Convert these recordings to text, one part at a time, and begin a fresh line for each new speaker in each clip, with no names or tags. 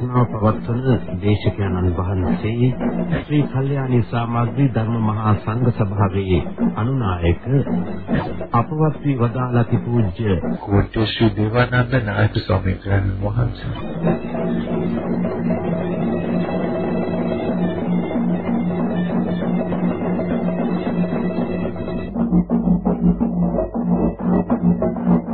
ධර්මානුශාසනාව පවත්වන දේශකයන්න් වහන්සේ ශ්‍රී කල්යාණී සමාග්‍රී ධර්ම මහා සංඝ සභාවේ අනුනායක අපවත් වී වදාළති පූජ්‍ය
කෝට්ටේ ශ්‍රී දේවානන්ද නායක ස්වාමීන් වහන්සේ.
නමෝ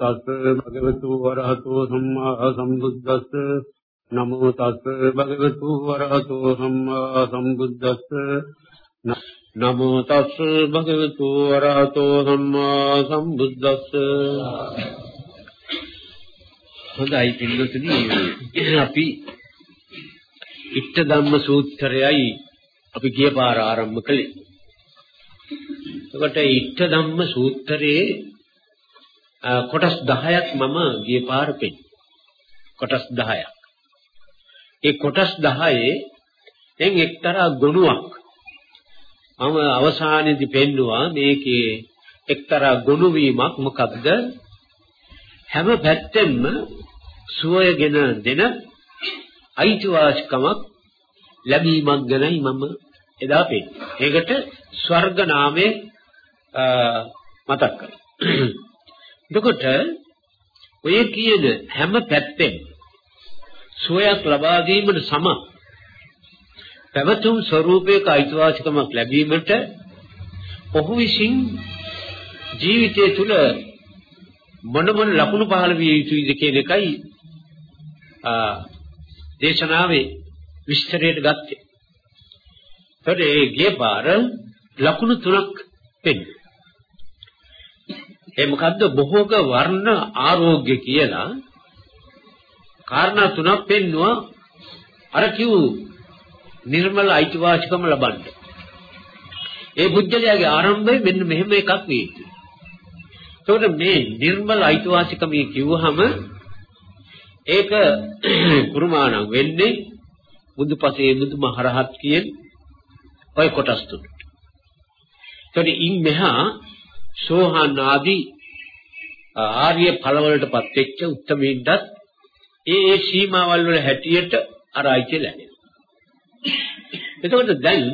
තස් භගවතු වරහතෝ සම්මා සම්බුද්දස්ස. නමෝ තස් භගවතු වරහතෝ සම්මා සම්බුද්දස්ස. නමෝ තස් භගවතු වරහතෝ සම්මා සම්බුද්දස්ස. හොඳයි පිළිගොතුනි අපි ඉෂ්ඨ ධම්ම සූත්‍රයයි අපි ගිය පාර ආරම්භ කළේ. එතකොට ඉෂ්ඨ ධම්ම සූත්‍රයේ කොටස් 10ක් මම ගිය පාර පෙන්නන. කොටස් 10ක්. ඒ කොටස් 10 එන් එක්තරා ගුණයක් මම අවසානයේදී පෙන්නවා මේකේ එක්තරා ගුණ වීමක් මොකක්ද හැම පැත්තෙම සුවයගෙන දෙන අයිතිවාසිකමක් ලැබීමක් ගැනයි මම එදා පෙන්නේ. ඒකට ස්වර්ග නාමයේ මතක් කරා. එතකොට ඔය කියන හැම පැත්තෙම සුවයක් ලබා ගැනීමට සම පැවතුම් ස්වરૂපයක අයිතිවාසිකමක් ලැබීමට ඔහු විසින් ජීවිතය තුළ මොන මොන ලකුණු පහළ විය යුතුයිද කියන එකයි දේශනාවේ විස්තරයට ගත්තේ. ඒතකොට ඒ ගිය පාර ලකුණු තුනක් පෙන්නන. ඒ මොකද්ද බොහෝග වර්ණ ආරෝග්‍ය කියලා කාරණා තුනක් පෙන්නවා අර කිව් නිර්මල අයිතිවාසිකම ලබන්න. ඒ බුද්ධයාගේ ආරම්භය මෙන්න මෙහෙම එකක් වේ. එතකොට මේ නිර්මල අයිතිවාසිකම කිව්වහම ඒක කුරුමානම් වෙන්නේ බුදුපසේ බුදුමහරහත් කියන ඔය කොටස් තුනට. එතකොට ඉන් මෙහා සෝහන් ආදී ආර්ය ඵලවලටපත් වෙච්ච උත්තමීන්ටත් ඒ ඒ සීමාවල් වල හැටියට අරයි කියලා එතකොට දැන්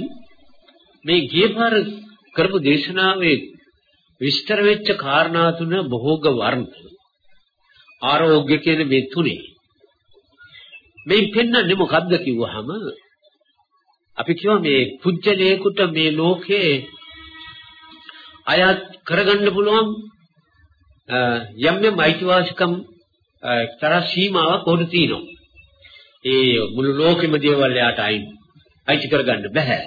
මේ ගියපාර කරපු දේශනාවේ විස්තර වෙච්ච කාරණා තුන බොහෝග වර්ණ. ආරෝග්‍ය කියන මේ තුනේ. මේ පෙන්වන්නේ මොකද්ද කිව්වහම අපි කියවා මේ පුජ්‍යලේකුට මේ ලෝකේ අයත් කරගන්න පුළුවන් යම් යම් අයිතිවාසිකම් එක්තරා සීමාවක් උඩ තියෙනවා. ඒ මුළු ලෝකෙම දේවල් යාට අයින් අයිති කරගන්න බෑ.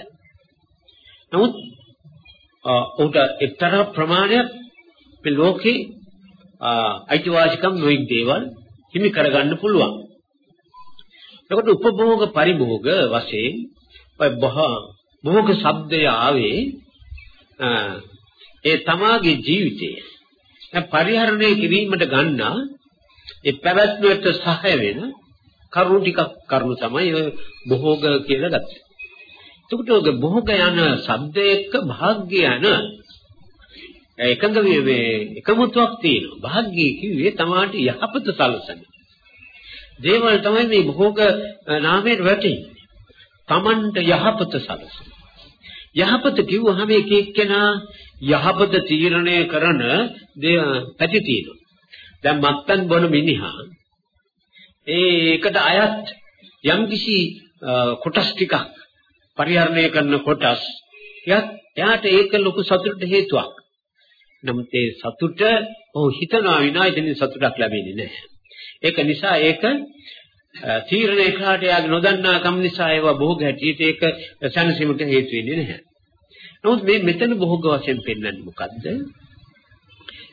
නමුත් උට එක්තරා ප්‍රමාණයක් මේ ලෝකේ අයිතිවාසිකම් නොයික් දේවල් හිමි කරගන්න පුළුවන්. එතකොට උපභෝග පරිභෝග වශයෙන් ඔය භෝග શબ્දය ආවේ ඒ තමාගේ ජීවිතය පරිහරණය කිරීමට ගන්නා ඒ පැවැත්මට සහාය වෙන කරුණු ටිකක් කරුණු තමයි ඔය භෝග කියලා ගත්තේ. එතකොට ඔය භෝග යන શબ્ද එක්ක භාග්‍ය යන එකඟ මේ එකමුතුවක් තියෙනවා. භාග්‍ය කිව්වේ තමාට යහපත සලසන. දේවල් තමයි මේ භෝග නාමයෙන් වැටෙන්නේ. තමන්ට යහපත සලසන. යහපත කිව්වහම එක එක්කෙනා යහපත තීරණය කරන පැති තියෙනවා. දැන් මත්තන් බොන මිනිහා ඒකට අයත් යම්කිසි කොටස් ටිකක් පරිහරණය කරන කොටස් එයාට ඒක ලොකු සතුටට හේතුවක්. නමුත් ඒ සතුට ඔහු හිතනවා විනා ඉතින් සතුටක් ලැබෙන්නේ නැහැ. ඒක නිසා ඒක තීරණය කළාට යාගේ නොදන්නා කම නිසා ඒවා බොහෝ ගැටියට ඒක සැනසීමට හේතු වෙන්නේ නැහැ. නමුත් මේ මෙතන බොහෝග වශයෙන් පෙන්වන්නේ මොකද්ද?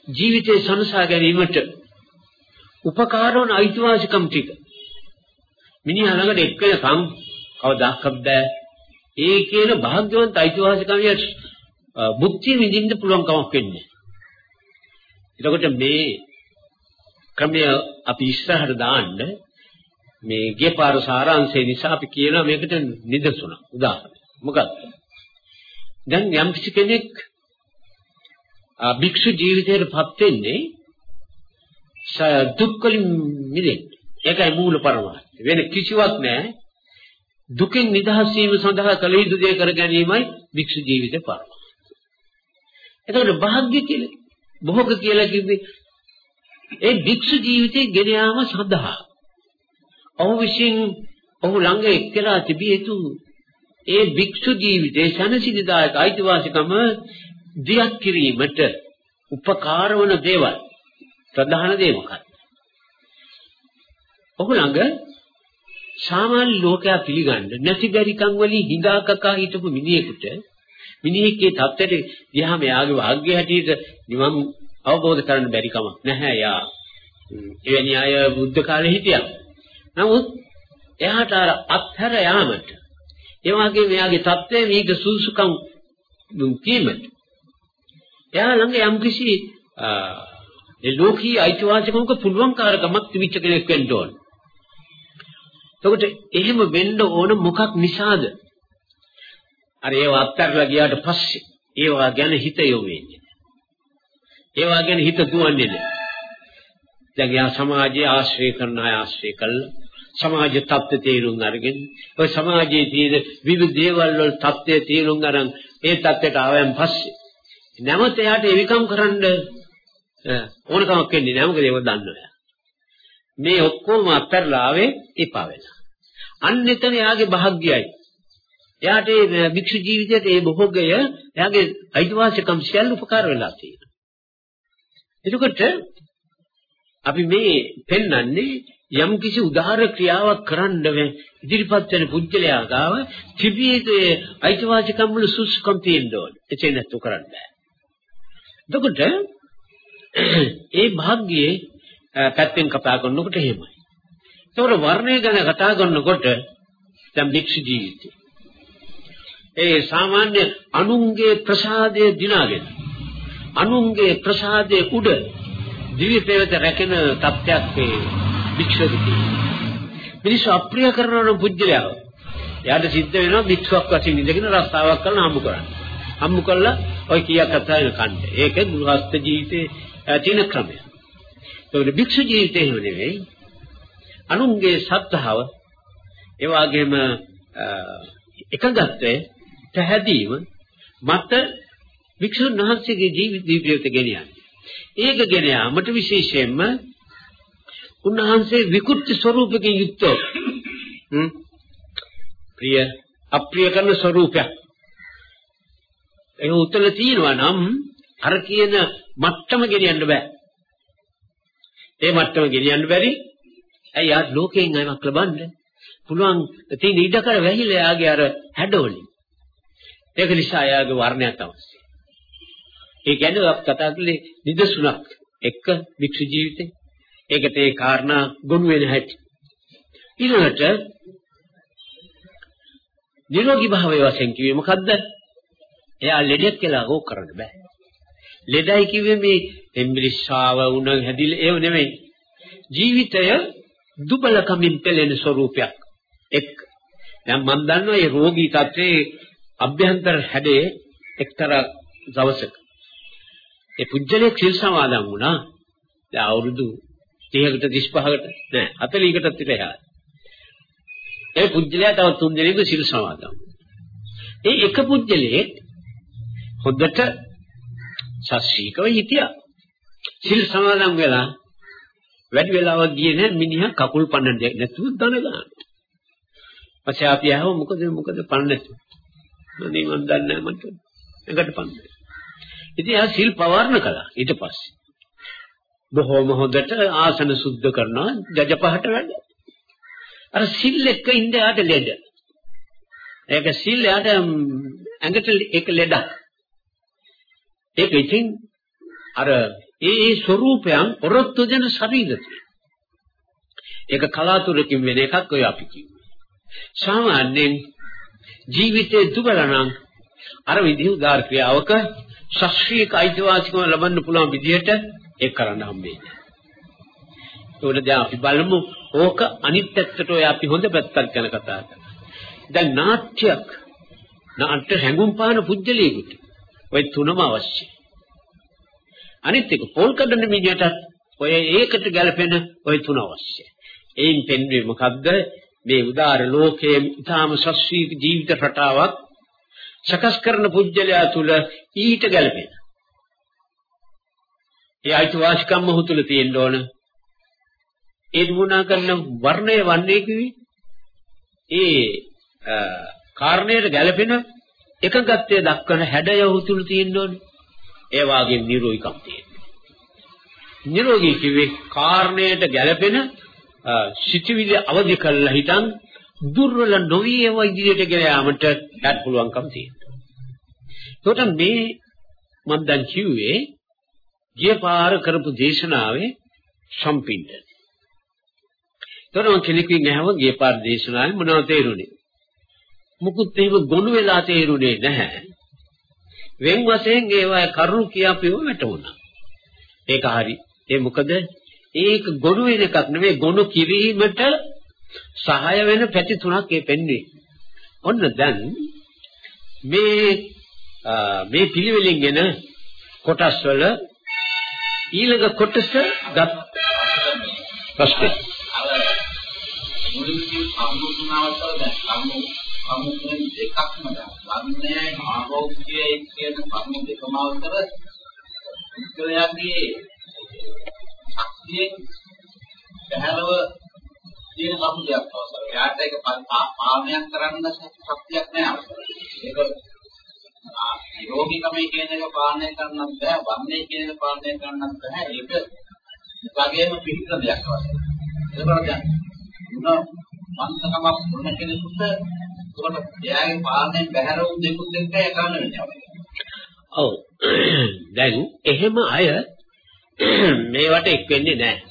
ජීවිතේ සනසා ගැනීමට උපකාර වන අයිතිවාසිකම් ටික. මිනිහා ළඟට එක්කෙනකම් කවදාකවත් බෑ. ඒ කියන භාග්‍යවන්ත අයිතිවාසිකමිය බුද්ධි විඳින්න පුළුවන් කමක් වෙන්නේ. එතකොට මේ ක්‍රමය අපි ඉස්සරහට දාන්න මේ ගේපාර සාරාංශය නිසා අපි කියනවා මේකට නිදසුන උදාහරණ. මොකක්ද? දැන් යම් කෙනෙක් භික්ෂු ජීවිතයටපත් වෙන්නේ දුක් වලින් මිදෙන්න. ඒකයි මූල පරමාර්ථය. වෙන කිසිවක් නැහැ. දුකෙන් නිදහස් වීම සඳහා කළ යුතු දේ කර ගැනීමයි භික්ෂු ජීවිතේ පරමාර්ථය. එතකොට භාග්‍ය කියලා භෝග කියලා කිව්වේ ඒ භික්ෂු ජීවිතේ ගෙන යාම සඳහා ඔහු විසින් ඔහු ළඟ එක්කලා තිබිය යුතු ඒ භික්ෂු ජීවිතේ සනසිදායක අයිතිවාසිකම දියක් කිරීමට උපකාර වන දේවල් ප්‍රධාන දේ මොකක්ද? ඔහු ළඟ සාමාන්‍ය ලෝකයා පිළිගන්න නැති බැරිකම් වලින් හිඳාකකා හිටපු මිනිහෙකුට මිනිහෙක්ගේ தත්ත්වයට ගියාම යාගේ වාග්ය හැටියට නිවන් අවබෝධ කරන්න බැරි කමක් නැහැ යා. එවැනි අය බුද්ධ කාලේ හිටියා. නමුත් එයාට අර අත්හැර යාමට ඒ වගේ මෙයාගේ தත්ත්වය මේක සුසුකම් කීමට එයා ළඟ යම්කිසි ඒ ලෝකීය අයිතිවාසිකමක පුළුවන්කාරකමක් තිබිච්ච කෙනෙක් වෙන්න ඕන. එතකොට එහෙම වෙන්න ඕන මොකක් නිසාද? අර ඒව අත්හැරලා ගියාට පස්සේ ඒවා ගැන හිත යොවෙන්නේ. ඒවා ගැන හිත දුවන්නේ නැහැ. දැන් යා සමාජයේ ආශ්‍රය කරන අය ආශ්‍රය කළා. සමාජ තත්ත්ව තේරුම් අරගෙන ඔය සමාජයේ තියෙන විවිධ දේවල් වල තත්ත්වය තේරුම් අරන් ඒ තත්ත්වයට ආවයන් පස්සේ නැවත එයාට එවිකම් කරන්න ඕනකමක් වෙන්නේ නැහැ මොකද ඒක දන්නවා. මේ ඔක්කොම අත්හැරලා ආවේ එපා වෙලා. අන්න එතන එයාගේ භාග්යයි. එයාට මේ භික්ෂු ජීවිතයේ ඒ භෝගය එයාගේ අයිතිවාසිකම් සියල්ල උපකාර වෙලා තියෙනවා. එතකොට අපි මේ පෙන්වන්නේ යම් කිසි උදාහර ක්‍රියාවක් කරන්න ඉදිරිපත් වෙන පුජ්‍යලයා ගාව තිබියේ අයිතිවාසිකම් වල සුසුකම් තියෙන්න ඕනේ. එසේ නැතු කරන්න බෑ. එතකොට ඒ භාග්‍යයේ පැත්තෙන් කතා කරනකොට එහෙමයි. ඒතකොට වර්ණය ගැන කතා කරනකොට දැන් භික්ෂු ජීවිතය. ඒ සාමාන්‍ය අනුන්ගේ ප්‍රසාදයේ දිනාගෙන අනුන්ගේ ප්‍රසාදයේ උඩ දිව්‍ය පෙරත රැකෙන තත්ත්වයක් මේ භික්ෂුවකදී. මිනිස්සු අප්‍රිය කරන පුජ්‍යලයව. එයාට සිද්ධ වෙනවා භික්ෂුවක් වශයෙන් ඉඳගෙන රස්සාවක් කරන හම්බ කරන්න. හම්බ කළා ඔය කීයක් කතා වෙන කන්නේ. ඒක ගෘහස්ත ජීවිතේ තියෙන ක්‍රමය. ඒකට භික්ෂු ජීවිතේ එහෙම නෙවෙයි. අනුන්ගේ සත්‍තාව ඒ වගේම එකගත්වය පැහැදීම මත වික්ෂුන් වහන්සේගේ ජීවිත ජීවිතය ගෙනියන්නේ. ඒක ගෙන යාමට විශේෂයෙන්ම උන්වහන්සේ විකෘති ස්වરૂපකින් යුක්තව ප්‍රිය අප්‍රිය කරන ස්වરૂපයක් ඒ උතල තියෙනවා නම් අර කියන මට්ටම ගෙනියන්න බෑ. ඒ මට්ටම ගෙනියන්න බැරි. ඇයි ආ ලෝකයෙන් අයමක් ලබන්න පුළුවන් තියෙන ඉඩකර වැහිලා යාගේ අර හැඩවලින්. ඒක නිසා යාගේ වර්ණයක් අවශ්‍යයි. ඒ කියන්නේ අප කතා කළේ නිදසුණක් එක්ක වික්ෂ ජීවිතේ. ඒකට ඒ කාරණා ගොනු වෙන හැටි. ඊළඟට නිරෝගී භාවය වශයෙන් කිව්වේ මොකද්ද? එයා ලෙඩෙක් කියලා ඕක කරන්න බෑ. ලෙඩයි කිව්වේ මේ එම්බිරිස්සාව උණ හැදිලා ඒව නෙමෙයි. ජීවිතය දුබලකමින් පෙළෙන ස්වરૂපයක්. එක් දැන් මම දන්නවා මේ රෝගී තත්ත්වයේ අභ්‍යන්තර හැඩේ එක්තරා දවසක ඒ පුජ්‍යලේ සිල් සමාදන් වුණා. දැන් අවුරුදු 30කට 35කට නෑ 40කටත් විතර එහා. ඒ පුජ්‍යලයා තව තුන් දෙනෙකු සිල් සමාදන්. ඒ එක පුජ්‍යලේ හොද්දට ශාස්ත්‍රීකව හිටියා. සිල් සමාදන් වෙලා වැඩි වෙලාවක් ගියේ නැහැ මිනිහා කකුල් පන්න නැතුව දන ගන්නවා. පස්සේ අපි ආව මොකද මොකද පන්න නැතුව. මම මන් දන්නේ නැහැ මට. එකට පන්නේ. ඉතින් එයා සිල් පවර්ණ කළා ඊට පස්සේ. බොහොම හොඳට ආසන සුද්ධ කරනවා ජජ පහට වැඩ. අර සිල් එක්ක ඉඳ යාට ලෙඩ. ඒක සිල් යාට ඇඟට ඒක ලෙඩක්. ඒක ඉතින් අර ඒ ඒ ස්වરૂපයන් ඔරොත්තු දෙන ශරීරය. ඒක කලාතුරකින් වෙන එකක් ඔය අපි කිව්වේ. සාමාන්‍යයෙන් ජීවිතේ දුබලනම් අර විදිහ උදාර ක්‍රියාවක ශාස්ත්‍රීය අයිතිවාසිකම ලබන්න පුළුවන් විදිහට ඒක කරන්න හම්බෙන්නේ. ඒකට දැන් අපි බලමු ඕක අනිත් පැත්තට ඔය අපි හොඳ පැත්තක් ගැන කතා කරනවා. දැන් නාට්‍යයක් නාට්‍ය හැඟුම් පාන පුජ්‍යලීකට ඔය තුනම අවශ්‍යයි. අනිත් එක පොල් කඩන මිනිහටත් ඔය ඒකට ගැලපෙන ඔය තුන අවශ්‍යයි. එයින් පෙන්වෙන්නේ මොකද්ද? මේ උදාර ලෝකයේ ඊටාම සස්වී ජීවිත රටාවක් සකස් කරන පුජ්‍යලයා තුල ඊට ගැලපෙන. ඒ අයිතිවාසිකම් මොහු තුල තියෙන්න ඕන. ඒ දුණා කරන වර්ණය වන්නේ කිවි. ඒ කාරණයට ගැලපෙන එකගත්වයේ දක්වන හැඩය ඔහු තුල තියෙන්න ඕනේ. ඒ වාගේ නිරෝගීකම් තියෙනවා. නිරෝගී කිව්වේ කාරණයට ගැලපෙන සිටිවිලි අවදි කළා හිටන් දුර්වල නොවි ඒව ඉදිරියට ගෙන යාමට යට පුළුවන්කම තියෙනවා. ඒකට මේ මම දැන් කිව්වේ ගිය පාර කරපු දේශනාවේ සම්පින්ඩ. ඒතරම් කෙනෙකුගෙන් ඇහුව ගිය පාර දේශනාවේ මොනවද තේරුනේ? මුකුත් එහෙම ගොනු වෙලා තේරුනේ නැහැ. වෙන් වශයෙන් ඒවා කරුණු කියාපියව වැටුණා. ඒක හරි. ඒ මොකද ඒක ගොනු වෙන එකක් නෙවෙයි ගොනු කිරීමට සහාය වෙන පැති තුනක් ඒ පෙන්වන්නේ. ඔන්න දැන් මේ මේ පිළිවෙලින් එන කොටස් වල ඊළඟ කොටස ගත් ප්‍රශ්නේ.
මුලින්ම සම්මුතිනාවතර දැන් සම්මු සම්මුතින දෙකක්ම වර්ණයයි ආරෝග්‍යයයි කියන කර්ම දෙකම අතර ඉස්කලයාගේ ශක්තියෙන් බහැරව තියෙන සම්මුතියක් අවසර. එයාට ඒක පාලනයක් කරන්න ශක්තියක් නැහැ අවසර. ඒක නිරෝගීකමයි කියන එක පාලනය කරන්නත් බෑ, වර්ණය කියන එක පාලනය කරන්නත් බෑ. ඒක වගේම පිළිතුර දෙයක් අවශ්‍යයි. ඒක බලන්න. මොන මන්සකමක් මොන කෙනෙකුට උකට එයාගේ පාලනයෙන් බැහැර වුන් දෙකුත් එක්ක ඒ කරන්න වෙනවා.
ඔව්. දැන් එහෙම අය මේවට එක් වෙන්නේ නැහැ.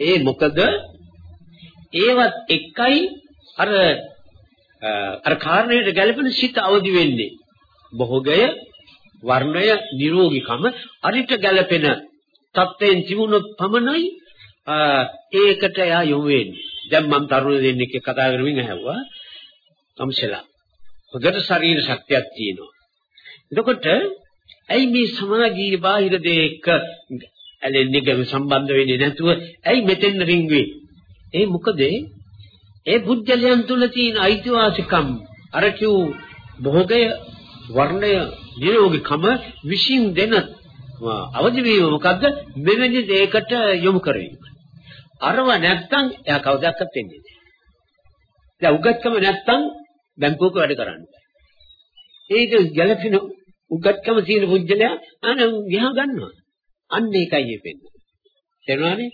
ඒ මොකද ඒවත් එකයි අර අර කාරණයට ගැළපෙන සිත අවදි වෙන්නේ. භෝගය, වර්ණය, නිරෝගීකම අරිට ගැළපෙන තත්ත්වයෙන් තිබුණොත් පමණයි ඒකට එයා යොමු වෙන්නේ. දැන් මම තරුණ දෙන්නෙක් එක්ක කතා කරමින් ඇහුවා අම්සලා. හොඳට ශරීර ශක්තියක් තියෙනවා. එතකොට ඇයි මේ සමාජීය බාහිර දෙයක ඇලෙන්නේ ගම සම්බන්ධ වෙන්නේ නැතුව ඇයි මෙතෙන් රින්ගුවේ? ඒ මොකද ඒ බුද්ධලයන් තුල තියෙන අයිතිවාසිකම් අර කිව් භෝගය වර්ණය නිරෝගීකම විශ්ින් දෙන අවදි වීම මොකද්ද මෙවැනි දෙයකට යොමු කරවීම. අරව නැත්තම් එයා කවදාවත් වෙන්නේ නැහැ. දැන් උගත්කම නැත්තම් බැංකුවක වැඩ කරන්න බෑ. ඒක ගැළපෙන උගත්කම තියෙන පුජ්‍යලයා අන ගියා ගන්නවා. අන්න ඒකයි වෙන්නේ. තේරුණානේ?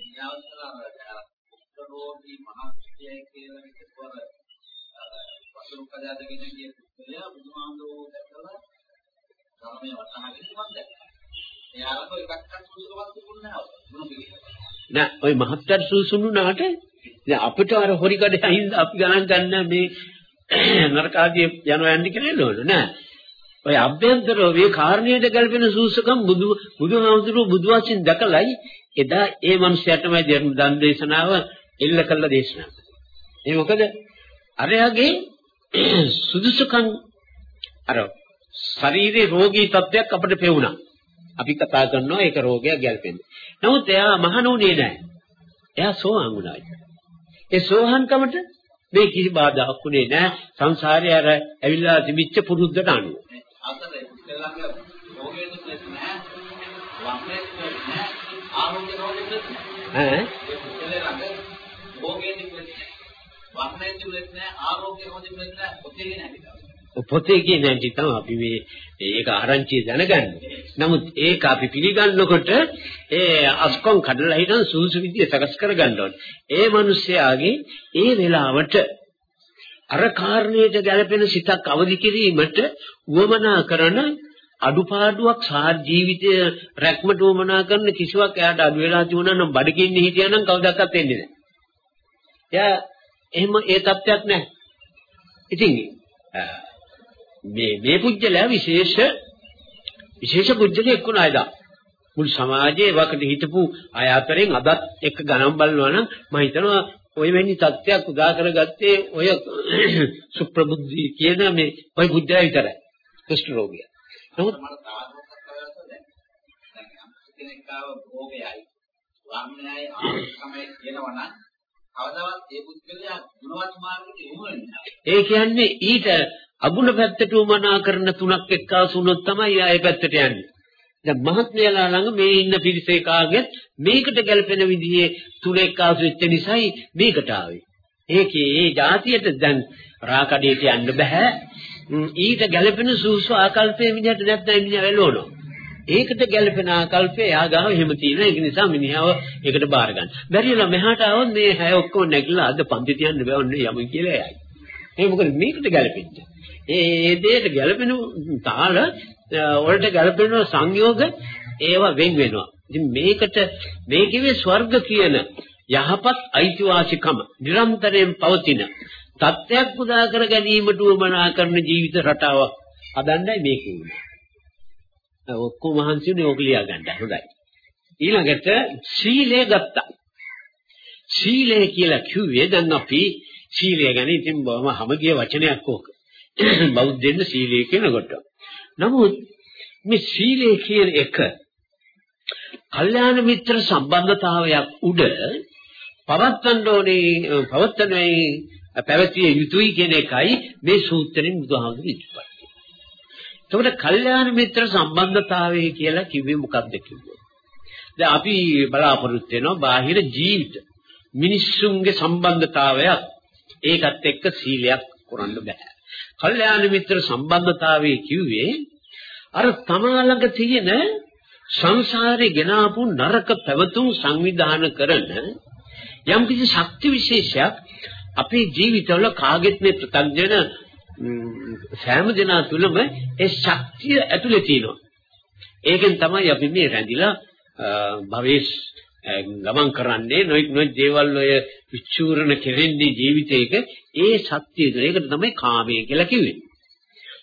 වසරු කඩාගෙන ගිය පුද්ගලයා බුදුහාමුදුරුවෝ දැකලා ධර්මයේ වටහාගෙන මම දැක්කා. එයාලට එකක්වත් සුසුකමක් තිබුණේ නැහැ. මොන පිළිගන්නද?
නෑ ওই මහත්තයා සුසුනුනාට දැන් අපිට අර හොරි කඩේ අහින්ද අපි ගණන් ගන්න මේ නරකාදී යනවා යන්නේ කියලා නෝන නෑ. ඔය අභ්‍යන්තරෝ මේ කාරණේට ගැලපෙන සූසකම් බුදු බුදුහාමුදුරුවෝ බුදු වචින් දැකලයි එදා ඒ මනුස්සයාටමයි දන් දේශනාව එල්ල කළ දේශනාව. ඒ මොකද අරයාගේ සුදුසුකම් අර ශරීරේ රෝගී තත්ත්වයක් අපිට පෙවුණා. අපි කතා කරනවා ඒක රෝගයක් ගැලපෙන්නේ. නමුත් එයා මහණුනේ නැහැ. එයා සෝවාන් වුණා. ඒ සෝහන්කමට මේ කිසි බාධාක් උනේ නැහැ. සංසාරේ අර ඇවිල්ලා තිබිච්ච පුරුද්දට අනුව.
අතන ඉස්සෙල්ලාම රෝගෙ දුක්නෙත් නැහැ. වම්නෙත් නැහැ. ආරෝග්‍ය රෝගෙත් නැහැ.
ඈ?
ඒ පුද්ගලයා ළඟ රෝගෙ දුක්නෙත් නැහැ. වම්නෙත් දුක්නෙත් නැහැ. ආරෝග්‍ය රෝගෙත් නැහැ. පොතේ නැහැ.
පොතේ කියන ඇටි තමයි අපි මේ ඒක ආරංචි දැනගන්නේ. නමුත් ඒක අපි පිළිගන්නකොට ඒ අස්කොන් කඩලා හිටන් සූසු විදිය සකස් කරගන්න ඕනේ. ඒ මිනිස්යාගේ ඒ වෙලාවට අර කාරණයට ගැළපෙන සිතක් අවදි කිරීමට උවමනා කරන අඩුපාඩුවක් සාහ ජීවිතය රැක්මට උවමනා කරන කිසිවක් එයාට අඩු වෙලා තිබුණා නම් බඩගින්නේ හිටියානම් කවදාවත් වෙන්නේ නැහැ. එයා එහෙම ඒ තත්ත්වයක් නැහැ. ඉතින් මේ මේ පුජ්‍යලයා විශේෂ විශේෂ පුජ්‍යලෙක් වුණා එදා. මුළු සමාජයේ වකට හිටපු අය අතරින් අදත් එක්ක ගණන් බලනවා නම් මම හිතනවා ඔය වෙනි தත්ත්වයක් උදා කරගත්තේ ඔය සුප්‍රබුද්ධි කියන මේ ඔය බුද්ධය විතරයි. කුෂ්ඨ රෝගිය. නමුත්
මට තාමත් කරවද දැන්. දැන් යම් කෙනෙක් ආව භෝගයයි වර්ණයයි ආත්මය කියනවා නම් කවදාවත් ඒ පුද්ගලයා ගුණවත් මාර්ගයට යොමු වෙන්නේ නැහැ.
ඒ කියන්නේ ඊට අගුණ පැත්තට උමනා කරන තුනක් එක්කාසු වුණොත් තමයි ආයේ පැත්තට යන්නේ. දැන් මහත්මයලා ළඟ මේ ඉන්න පිරිසේ කාගෙත් මේකට ගැලපෙන විදිහේ තුන එක්කාසු වෙච්ච නිසායි මේකට ආවේ. ඒකේ ඒ જાතියට දැන් රාකඩේට යන්න බෑ. ඊට ගැලපෙන සූසු ආකල්පයේ විදිහට නැත්නම් මිනිහා වෙලවනවා. ඒකට ගැළපෙන ආකල්පය එයා ගාව එහෙම තියෙනවා ඒක නිසා මිනිහව ඒකට බාර ගන්න. බැරිලා මෙහාට આવොත් මේ හැය ඔක්කොම නැගිලා අද පන්ති තියන්න බෑවන්නේ යමු කියලා එයයි. ඒ මොකද මේකට ගැළපෙන්නේ. ඒ ඒ දෙයට ගැළපෙන තාල වලට ගැළපෙන සංයෝග ඒවා වෙන් වෙනවා. ඉතින් මේකට මේ කිව්වේ ස්වර්ග කියන යහපත් අයිතිවාසිකම නිරන්තරයෙන් පවතින තත්ත්වයක් පුදා කර ගැනීමට උවමනා කරන ජීවිත රටාවක් හදන්නයි මේ කියන්නේ. ඔක්කොම මහන්සියුනේ ඕක ලියා ගන්න. හොඳයි. ඊළඟට සීලය ගත්තා. සීලය කියලා කිව්වේ දැන් අපි සීලය ගැන ඉතින් බොහොම හැමගිය වචනයක් ඕක. බෞද්ධෙන්න සීලය කියනකොට. නමුත් මේ සීලය කියන එක කල්යාණ මිත්‍ර සම්බන්ධතාවයක් උඩ පවත්තන්න ඕනේ පවත්තනේ පැවතිය යුතුයි කියන එකයි මේ සූත්‍රයෙන් බුදුහාමුදුරු ඉස්පත්. එතකොට කල්යාණ මිත්‍ර සම්බන්ධතාවය කියලා කිව්වේ මොකක්ද කිව්වොත්. දැන් අපි බලාපොරොත්තු වෙනවා බාහිර ජීවිත මිනිස්සුන්ගේ සම්බන්ධතාවයක් ඒකත් එක්ක සීලයක් කරන්න බෑ. කල්යාණ මිත්‍ර සම්බන්ධතාවය කිව්වේ අර තමා ළඟ තියෙන සංසාරේ ගෙනාපු නරක පැවතුම් සංවිධාන කරන යම් කිසි ශක්ති විශේෂයක් අපේ ජීවිතවල කාගෙත් මේ ප්‍රත්‍යඥ සෑම දෙනා තුළම ඒ ශක්තිය ඇතුලේ තියෙනවා. ඒකෙන් තමයි අපි මේ රැඳිලා භවේස් ගමන් කරන්නේ නොයික් නොයික් දේවල් ඔය විචූරණ කෙරෙන්නේ ජීවිතයක ඒ ශක්තිය ඒකට තමයි කාමය කියලා කිව්වේ.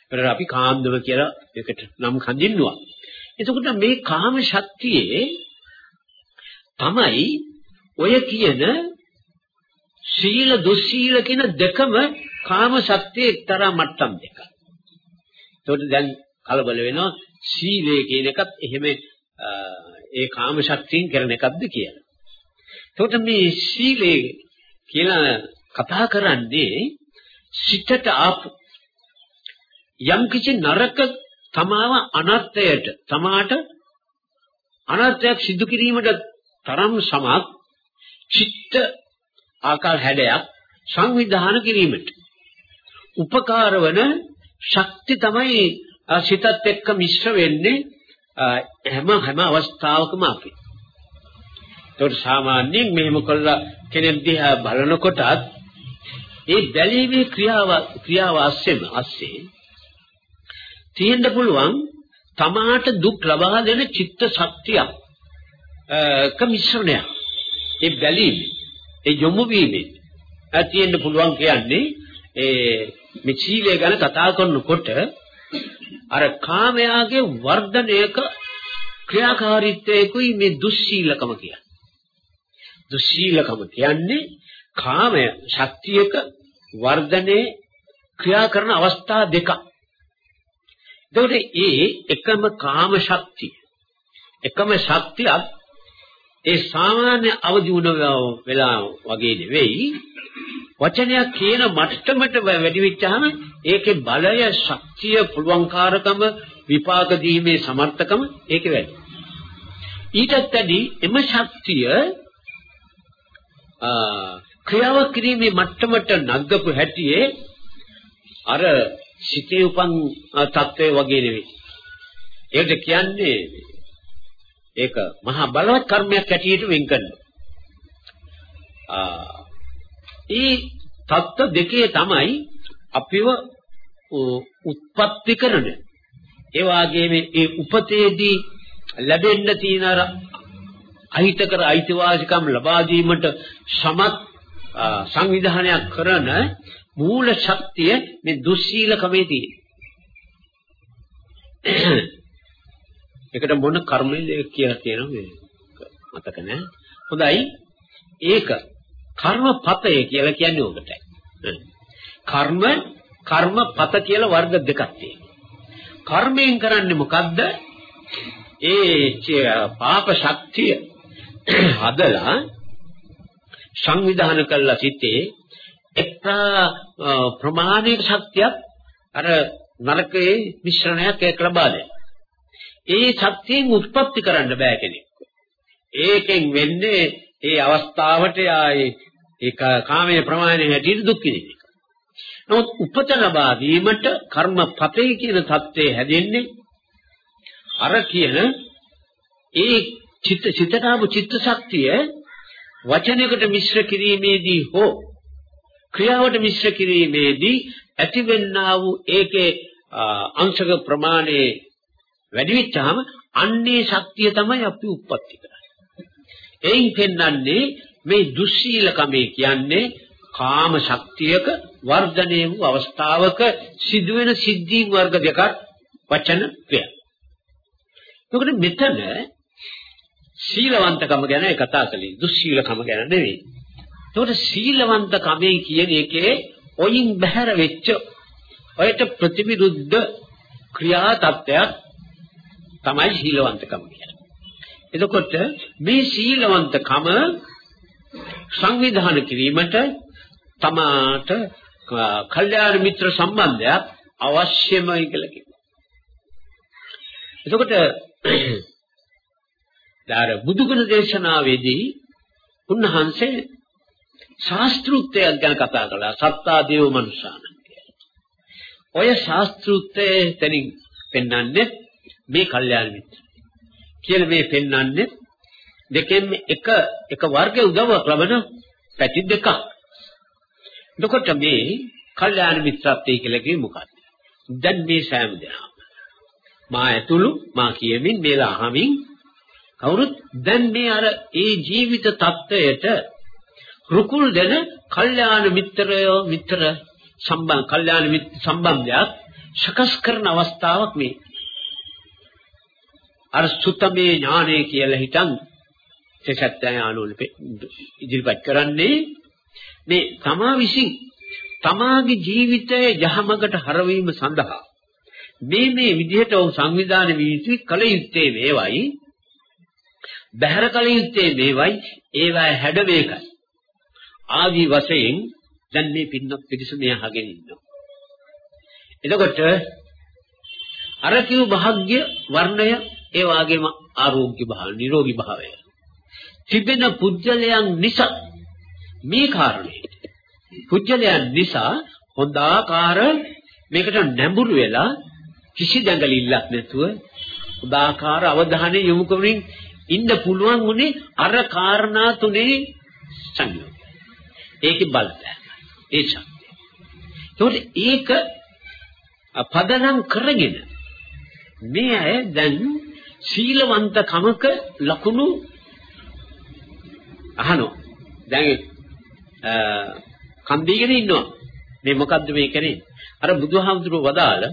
ඒකට අපි කාන්දව කියලා ඒකට නම් හඳින්නුවා. එතකොට මේ කාම ශක්තියේ තමයි ඔය කියන සීල දුස්සීල කියන දෙකම කාම ශක්තිය එක්තරා මට්ටම් දෙකක්. ඒකට දැන් කලබල වෙනවා සීලය කියන එකත් එහෙම ඒ කාම ශක්තියෙන් කරන එකක්ද කියලා. ඒකට මේ සීලය කියලා කතා කරන්නේ සිතට ආපු යම් කිසි නරක තමාව අනර්ථයට තමාට අනර්ථයක් සිදු කිරීමට තරම් සමත් චිත්ත ආකාර හැඩයක් සංවිධානය කිරීමට. උපකාර වන ශක්ති තමයි සිතත් එක්ක මිශ්‍ර වෙන්නේ හැම හැම අවස්ථාවකම අපි. ඒකට සාමාන්‍යයෙන් මෙහෙම කළා කෙනෙක් දිහා බලනකොටත් ඒ බැලීමේ ක්‍රියාව ක්‍රියාව ASCII ASCII තියෙන්න පුළුවන් තමාට දුක් ලබා දෙන චිත්ත ශක්තියක් කමිශ්‍රණයක් ඒ බැලීම. ඒ යොමු වීමෙන් තියෙන්න පුළුවන් කියන්නේ ඒ මේ සීලය ගැන කතා කරනකොට අර කාමයාගේ වර්ධනයක ක්‍රියාකාරීත්වයකුයි මේ දුස්සීලකම කියන්නේ. දුස්සීලකම කියන්නේ කාමය ශක්තියක වර්ධනයේ ක්‍රියා කරන අවස්ථා දෙකක්. එතකොට ඒ එකම කාම ශක්තිය එකම ශක්තියක් ඒ සාමාන්‍ය අවදි වුණ වෙලා වගේ නෙවෙයි වචනයක් කියන මට්ටමට වැඩි වෙච්චාම ඒකේ බලය, ශක්තිය, පුළුවන්කාරකම, විපාක දීමේ සමර්ථකම ඒකේ වැඩි. ඊටත් වැඩි එම ශක්තිය ක්‍රියාව කිරීමේ මට්ටමට නග්ගපු හැටියේ අර සිතේ උපන් තත්වයේ වගේ නෙවෙයි. ඒකට කියන්නේ ඒක මහා බලවත් කර්මයක් ඇටියට වෙන් කරනවා. ඒ தත්ත දෙකේ තමයි අපිව උත්පත්ති කරන. ඒ වගේම ඒ උපතේදී ලැබෙන්න තියෙන අර අහිතකර අයිතිවාසිකම් ලබා දීමට සමත් සංවිධානයක් කරන මූල ශක්තිය මේ දුස්සීලකමේ තියෙනවා. ඒකට මොන කර්මයද කියලා කියනවා මේ මතක නැහැ. හොඳයි ඒක කර්මපතය කියලා කියන්නේ ඔකට. කර්ම කර්මපත කියලා වර්ග දෙකක් තියෙනවා. කර්මයෙන් කරන්නේ මොකද්ද? ඒ පාප ශක්තිය හදලා සංවිධානය කළා සිටේ එක් ප්‍රමාණික ශක්තියක් අර නරකයේ මිශ්‍රණයක් ඒක ලබා දෙනවා. ඒ ශක්තියෙන් උත්පත්ති කරන්න බෑ කෙනෙක්. ඒකෙන් වෙන්නේ ඒ අවස්ථාවට ආයේ ඒක කාමයේ ප්‍රමාණය හැටියට දුක් විඳින. නමුත් උපත ලබා දීමට කර්මපතේ කියන தත්ත්වය හැදෙන්නේ අර කියන ඒ චිත්ත චිත්තකාම චිත්ත ශක්තිය වචනයකට මිශ්‍ර කිරීමේදී හෝ ක්‍රියාවට මිශ්‍ර කිරීමේදී ඇතිවෙන්නා වූ ඒකේ අංශක ප්‍රමාණය වැඩි වෙච්චාම අන්නේ ශක්තිය තමයි අපි උත්පත්ති කරන්නේ. එයින් පෙන්වන්නේ මේ දුස්සීලකමේ කියන්නේ කාම ශක්තියක වර්ධනය වූ අවස්ථාවක සිදුවෙන සිද්ධීන් වර්ග දෙකක් වචන ක්‍රියා. එතකොට මෙතන සීලවන්තකම ගැන කතා කළේ දුස්සීලකම ගැන නෙවෙයි. එතකොට සීලවන්තකමේ කියන එකේ ඔයින් බහැර වෙච්ච ඔයට ප්‍රතිවිරුද්ධ ක්‍රියා තත්ත්වයක් තමයි සීලවන්තකම කියන්නේ. එතකොට මේ සීලවන්තකම සංවිධානය කිරීමට තමාට කල්යාණ මිත්‍ර සම්බන්ධයක් අවශ්‍යමයි කියලා කියනවා. එතකොට දාර බුදුගුණ දේශනාවේදී උන්වහන්සේ ශාස්ත්‍රුත්වයක් ගැන කතා කළා. සත්තා දේව මනුෂාන ඔය ශාස්ත්‍රුත්වයේ තනින් පෙන්වන්නේ මේ කල්යාණ මිත්‍ර. කියලා මේ පෙන්වන්නේ දෙකෙන් එක එක වර්ගයේ උදව්වක් ලබන පැති දෙකක්. එතකොට මේ කල්යාණ මිත්‍රත්වය කියලා කිව්වෙ මොකක්ද? දැන් මේ සෑම දෙනාම මා ඇතුළු මා කියමින් මේලා අහමින් කවුරුත් දැන් මේ අර ඒ ජීවිත தත්වයට රුකුල් දෙන කල්යාණ මිත්‍රයෝ මිත්‍ර සම්බන්ධ කල්යාණ මිත්‍ර සම්බන්ධයක් සකස් කරන අවස්ථාවක් මේ අර සුත්තමේ ඥානය කියලා හිතන් සත්‍ය ඥානවල ඉදිරිපත් කරන්නේ මේ තමා විසින් තමාගේ ජීවිතයේ යහමඟට හරවීම සඳහා මේ මේ විදිහට ඔව් සංවිධානය වී යුතුයි කල යුත්තේ මේවයි බහැර කල යුත්තේ මේවයි ඒවයි හැඩ මේකයි ආදි වශයෙන් දැන් මේ පින්නක් පිටිස මෙය අහගෙන ඉන්නවා. එතකොට අර කිව් භාග්‍ය වර්ණය ඒ වගේම ආරෝග්‍ය භාව නිරෝගී භාවය තිබෙන පුජ්‍යලයන් නිසා මේ කාරණේ පුජ්‍යලයන් නිසා හොඳ ආකාර මේකට නැඹුරු වෙලා කිසි දඟලිල්ලක් නැතුව උදාකාර අවධානය යොමු කරමින් ඉන්න පුළුවන් උනේ අර කාරණා තුනේ සංයෝගය. ඒකේ බලය. ඒ ශක්තිය. ඒකට ඒක පදනම් කරගෙන මේ අය දැන් සීලවන්ත කමක ලකුණු අහනවා. දැන් කන් දීගෙන ඉන්නවා. මේ මොකද්ද මේ කරේ? අර බුදුහාමුදුරුවෝ වදාළ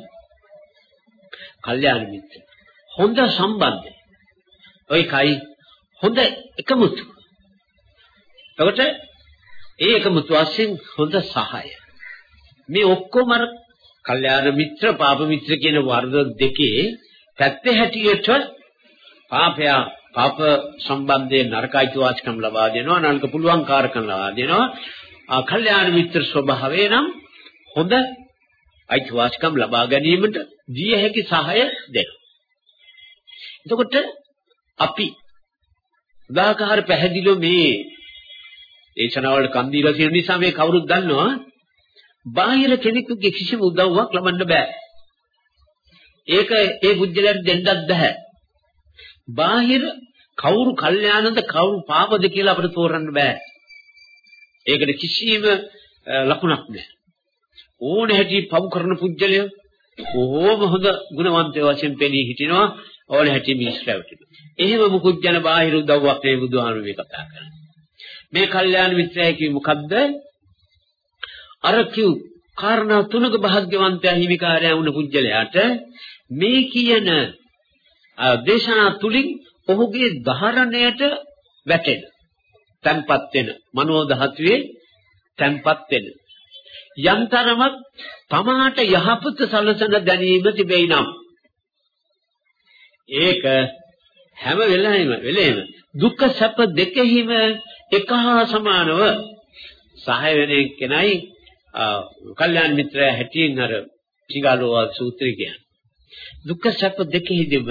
කල්යාණ මිත්‍ර. හොඳ සම්බන්ධය. ඔය කයි හොඳ එකමුතු. එතකොට ඒ එකමුතු වශයෙන් හොඳ සහාය. මේ ඔක්කොම අර කල්යාණ මිත්‍ර පාප මිත්‍ර කියන වර්ග දෙකේ පැත්තේ හැටියට පාපයා පාප සම්බන්ධයෙන් නරකයිතු වාචකම් ලබා දෙනවා නරක පුළුවන් කාර්කම් ලබා දෙනවා කල්යාණ මිත්‍ර ස්වභාවය නම් හොඳ අයිතිවාසිකම් ලබා ගැනීමට දිය හැකි සහාය දෙනවා. එතකොට අපි උදාකාර පැහැදිලිව මේ දේශනාවල කන් දීලා තියෙන නිසා මේ කවුරුත් දන්නවා බාහිර කෙනෙකුගේ කිසිම උදව්වක් ලබන්න බෑ. ඒක ඒ බුද්ධලයට දෙන්නත් බෑ. බාහිර කවුරු කල්යාණද කවුරු පාපද කියලා අපිට තෝරන්න බෑ. ඒකට කිසිම ලකුණක් නැහැ. ඕන හැටි පව් කරන පුජ්‍යලය කොහොම හොඳ ගුණවන්තය වශයෙන් පෙනී හිටිනවා ඕන හැටි මිශ්‍රවටිනවා. එහෙම මුකුත් ජන බාහිර උදව්වක් නේ බුදුහාමුදුරුවෝ කතා කරන්නේ. මේ කල්යාණ මිත්‍රය කිව්ව මොකද්ද? අර කිව් කාරණා තුනක භාග්‍යවන්තයා හිමිකාරයා වුණ පුජ්‍යලයාට මේ කියන දේශනා තුලින් ඔහුගේ ධාරණයට වැටෙන තැම්පත් වෙන මනෝ ධාතුවේ තැම්පත් වෙන. යන්තරමක් තමාට යහපත සලසන දැනීම තිබෙයි නම්. ඒක හැම වෙලාවෙම වෙලෙම දුක්ඛ සැප දෙකෙහිම එක හා සමානව සහය වෙන එක්කෙනයි කල්යාණ මිත්‍රය හැටියෙන් අර සිගාලෝවා සූත්‍රය කියන්නේ. දුක්ඛ සැප දෙකෙහිදීම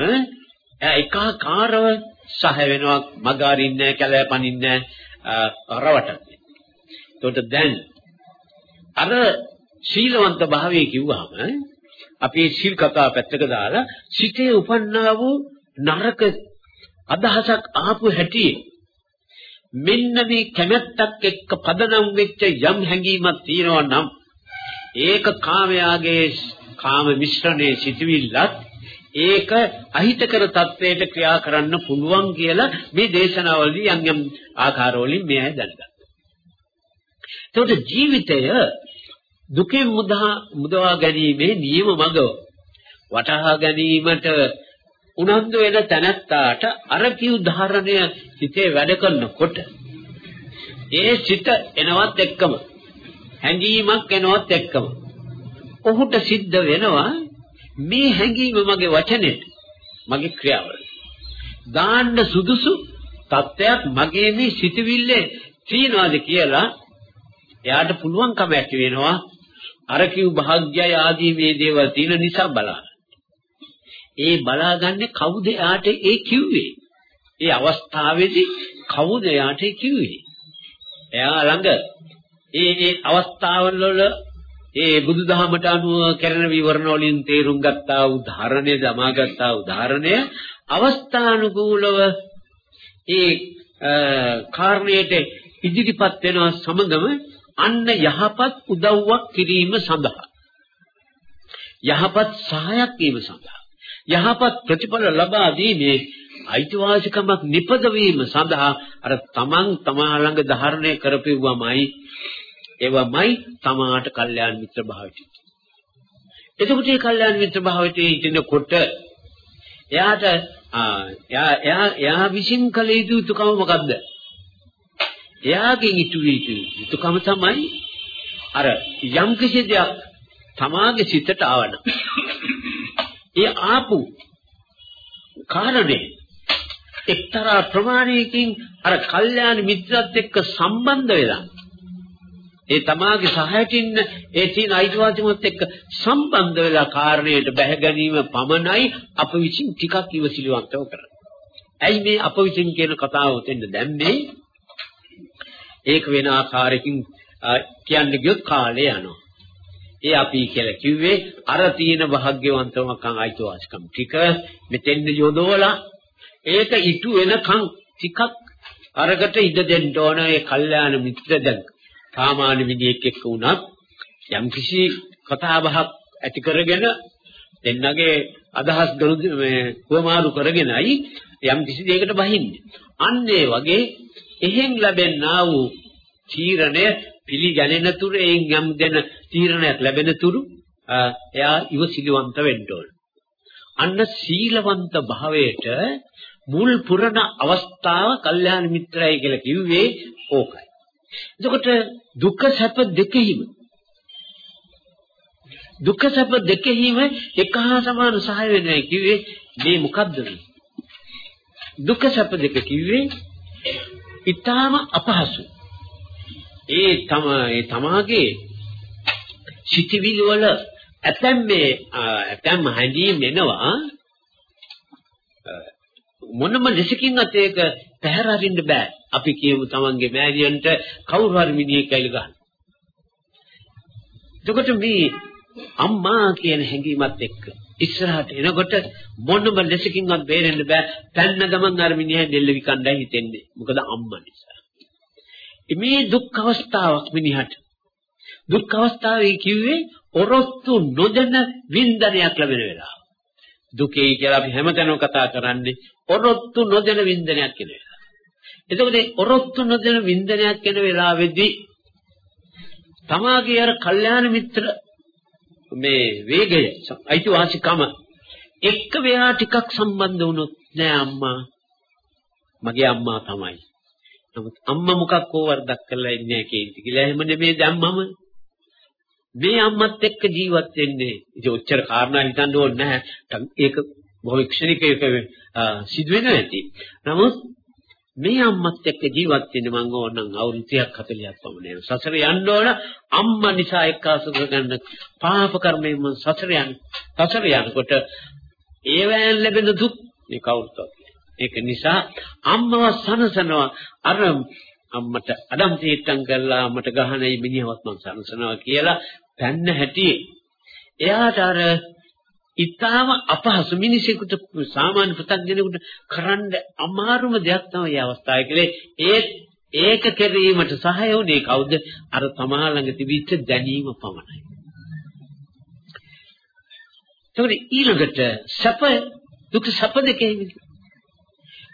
ඒකාකාරව සහ වෙනවා මග අරින්නේ කැලෑ පනින්නේ රවටන්නේ. එතකොට දැන් අර ශීලවන්ත භාවය කිව්වහම අපි සීල් කතා පැත්තක දාලා සිතේ උපන්නා වූ නරක අදහසක් ආපු හැටි මෙන්න මේ කැමැත්තක් එක්ක පදනම් වෙච්ච යම් හැඟීමක් තියෙනවා නම් ඒක කාමයාගේ කාම මිශ්‍රණයේ සිටවිල්ලත් ඒක අහිතකර තත්වයට ක්‍රියා කරන්න පුළුවන් කියලා මේ දේශනාවලදී යම් යම් ආකාරවලින් මේ අය දැනගත්තා. එතකොට ජීවිතය දුකෙන් මුදා මුදවා ගැනීමේ නියම මඟ වටහා ගැනීමට උනන්දු වෙන තැනැත්තාට අර කිව් ධාරණය හිතේ වැඩ කරනකොට ඒ සිත එනවත් එක්කම හැඟීමක් එනවත් එක්කම ඔහුට සිද්ධ වෙනවා මේ හැඟීම මගේ වචනෙට මගේ ක්‍රියාවල දාන්න සුදුසු තත්ත්වයක් මගේ මේ සිතවිල්ලේ තියනවාද කියලා එයාට පුළුවන්කම ඇති වෙනවා අර කිව් භාග්‍යය ආදී මේ දේවල් තියෙන නිසා බලන්න. ඒ බලාගන්නේ කවුද එයාට ඒ කිව්වේ? ඒ අවස්ථාවේදී කවුද එයාට කිව්වේ? එයා ළඟ ඒ ඒ අවස්ථාවල ඒ බුදුදහමට අනුව කරන විවරණ වලින් තේරුම් ගත්තා උදාහරණය දමාගත්තා උදාහරණය අවස්ථානුකූලව ඒ කාරණයට ඉදිරිපත් වෙන සමගම අන්න යහපත් උදව්වක් කිරීම සඳහා. යහපත් සහායක් වීම සඳහා. යහපත් ප්‍රතිඵල ලබා දීමේ අයිතිවාසිකමක් නිපදවීම සඳහා අර තමන් තමා ළඟ ධාරණය කරපෙව්වමයි ඒවමයි තමාට කල්යාණ මිත්‍ර භාවයට. එතකොට මේ කල්යාණ මිත්‍ර භාවයට ඉතිනකොට එයාට එයා එයා එයා විශ්ින් කළ යුතු යුතුකම මොකද්ද? එයාගෙන් ඉටු යුතුකම තමයි අර යම් කිසි දෙයක් තමාගේ සිතට ආවන. ඒ ආපු කාරණේ එක්තරා ප්‍රමාණයකින් අර කල්යාණ මිත්‍රත් එක්ක සම්බන්ධ වෙලා ඒ තමාගේ සහයටින් ඒ තියෙන අයිතිවාසිකමත් එක්ක සම්බන්ධ වෙලා කාරණයට බැහැ ගැනීම පමණයි අප විසින් ටිකක් ඉවසිලිවන්තව කරන්නේ. ඇයි මේ අප විසින් කියන කතාව උතෙන්ද දැම්මේ? ඒක වෙන ආකාරයකින් කියන්න ගියොත් කාලය යනවා. ඒ අපි කියලා කිව්වේ අර තියෙන භාග්‍යවන්තවකම් අයිතිවාසිකම් ටික මෙතෙන්ද යොදවලා ඒක ඉටු වෙනකන් ටිකක් අරකට ඉඩ දෙන්න ඕන ඒ කල්යාණ මිත්‍ර දැන් සාමාන්‍ය මිනිහෙක් එක්ක වුණත් යම්කිසි කතා බහක් ඇති කරගෙන දෙන්නගේ අදහස් ගරු මේ කොමාරු කරගෙනයි යම්කිසි දෙයකට බහින්නේ. අන්න ඒ වගේ එහෙන් ලැබෙනා වූ තීරණය පිළිගැනෙන තුරු එයින් යම් දෙන තීරණයක් ලැබෙන තුරු එයා ඉවසිලිවන්ත වෙන්න ඕන. අන්න සීලවන්ත භාවයට මුල් පුරණ අවස්ථාව කල්යාණ මිත්‍රයයි කියලා කිව්වේ ඕකයි. එතකොට දුක්ඛ සැප දෙකෙහිම දුක්ඛ සැප දෙකෙහිම එක හා සමාන සහය වෙනවා කිව්වේ මේ මොකද්ද? දුක්ඛ සැප දෙක කිව්වේ ඊටාම අපහසු. ඒ තම ඒ තමාගේ සිටිවිලි වල ඇතැම් මේ ඇතැම් හැඟීම් එනවා. මොනම ලෙසකින්වත් ඒක පැහැර අරින්න බෑ. අපි කියමු තමන්ගේ මෑණියන්ට කවුරු හරි මිනිහෙක් ඇවිල්ලා ගන්න. එතකොට මේ අම්මා කියන හැඟීමත් එක්ක ඉස්සරහට එනකොට මොනම ලෙසකින්වත් බේරෙන්න බෑ. පැන්න ගමන් අර මිනිහා දෙල්ල විකණ්ඩයි හිතෙන්නේ. මොකද අම්මා නිසා. මේ දුක් අවස්ථාවක් මිනිහට. දුක් අවස්ථාවේ කිව්වේ ඔරොත්තු නොදෙන වින්දනයක් ලැබෙන වෙලාව. දුකේ කියලා අපි හැමතැනම කතා කරන්නේ ඔරොත්තු නොදෙන වින්දනයක් කියන එක. එතකොට ඔරොත්තු නොදෙන වින්දනයක් කියන වෙලාවේදී තමාගේ අර කල්යාණ මිත්‍ර මේ වේගය අයිතිවාසිකම එක්ක වෙලා ටිකක් සම්බන්ධ වුණොත් නෑ අම්මා. මගේ අම්මා තමයි. නමුත් අම්මා මොකක් හෝ වරදක් කරලා ඉන්නේ කේන්ති කියලා. එහෙම නෙමෙයි දැම්මම මේ අම්මත් එක්ක ජීවත් වෙන්නේ. ඉතින් ඔච්චර කාරණා හිතන්න ඕනේ නැහැ. ඒක බොහෝ ක්ෂණිකයක සිදුවෙන ඇති. නමුත් මේ අම්මත් එක්ක ජීවත් වෙන්න මම ඕනනම් අවුරුදු 30ක් 40ක් පමණ යන සසර යන්න ඕන අම්මා නිසා එක්කාසු කරගන්න පාප කර්මයෙන් මම සසර යන සසර යනකොට ඒවැයෙන් ලැබෙන දුක් මේ කවුරුත් ඒක නිසා අම්මව සනසනවා. අර අම්මට අඩම් තීට්ටම් කරලා අම්මට ගහනයි මිනිහවත් මං සනසනවා කියලා පැන්න හැටි එයාට අර ඊටාම අපහසු මිනිසෙකුට සාමාන්‍ය පුතග්ජනෙකුට කරන්න අමාරුම දෙයක් තමයි මේ අවස්ථාවේ කියලා. ඒ ඒක කෙරීමට සහාය වුණේ කවුද? අර තමා ළඟ තිබිච්ච දැනීම පමණයි. ඒකට ඊළඟට සැප දුක් සැප දෙකේ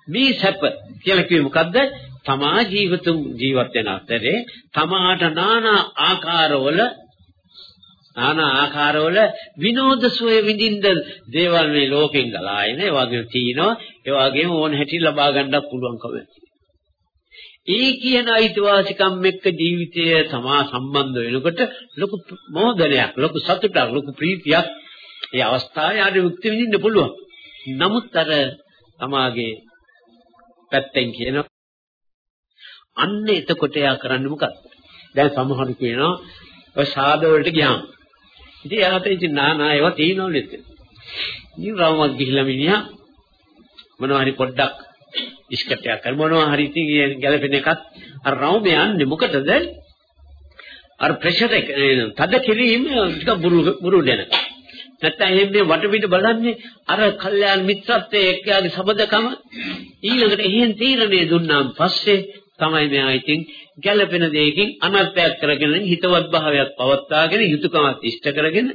මේ සැප කියලා කිව්වේ මොකද්ද? තමා ජීවිතුන් ජීවත් වෙන අතරේ තමාට নানা ආකාරවල নানা ආකාරවල විනෝද සුවය විඳින්න දේවල් මේ ලෝකෙන් ගලා එන ඒ වගේම තියෙනවා ඒ වගේම ඕන හැටි ලබා ගන්නත් පුළුවන්කම ඒ කියන අයිතිවාසිකම් එක්ක ජීවිතය තමා සම්බන්ධ වෙනකොට ලොකු මොහොතයක් ලොකු සතුටක් ලොකු ප්‍රීතියක් ඒ අවස්ථාවේ ආදී මුක්ති විඳින්න පුළුවන් නමුත් අර තමාගේ පැත්තෙන් කියනවා අන්න එතකොට යා කරන්නේ මොකක්ද දැන් සමහරු කියනවා ඔය සාද වලට ගියාම ඉතින් එයාට ඉතින් නානා ඒවා තියෙනවලු එතන. ඉතින් රවමක් ගිහිල්ලා මිනිහා මොනවා හරි පොඩ්ඩක් ඉස්කටයක් කර මොනවා හරි ඉතින් ගැලපෙන එකක් අර රවම යන්නේ මොකටද? අර ප්‍රෙෂර් එක තද කිරීම ටික බුරු බුරු දෙන. නැත්තම් එහෙම වටපිට බලන්නේ අර කල්යාණ මිත්‍රත්වයේ එක්කයාගේ සබදකම ඊළඟට එහෙන් තීරණය දුන්නාන් පස්සේ තමයි මෙයා ඉතින් ගැළපෙන දෙයකින් අනර්ථයක් කරගෙන හිතවත් භාවයක් පවත්වාගෙන යුතුයකමක් ඉෂ්ට කරගෙන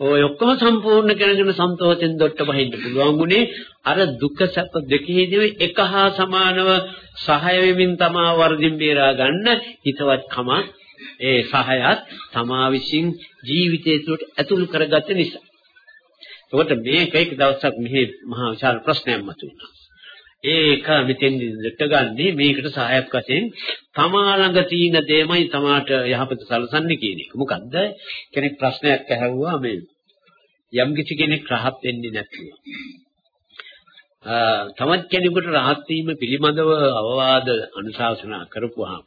ඔය ඔක්කොම සම්පූර්ණ කරගෙන සන්තෝෂෙන් දොට්ට බහින්න පුළුවන් උනේ අර දුක සැප දෙකේදී එක හා සමානව සහාය වෙමින් තමා වර්ධින් බේරා ගන්න හිතවත්කම ඒ සහයත් තමා විසින් ජීවිතය තුළට ඇතුළු කරගත්ත නිසා. එතකොට මේක එක දවසක් මෙහි මහා විශාල ප්‍රශ්නයක් මතුවුණා. ඒක මෙතෙන් දෙටගන්නේ මේකට සහායක් වශයෙන් තමා ළඟ තියෙන දෙයමයි තමාට යහපත සලසන්නේ කියන එක. මොකද්ද? කෙනෙක් ප්‍රශ්නයක් ඇහුවා මේ යම් කිසි කෙනෙක් රහත් වෙන්නේ නැතිව. තමත් කෙනෙකුට රහත් වීම පිළිබඳව අවවාද අනුශාසනා කරපුවාම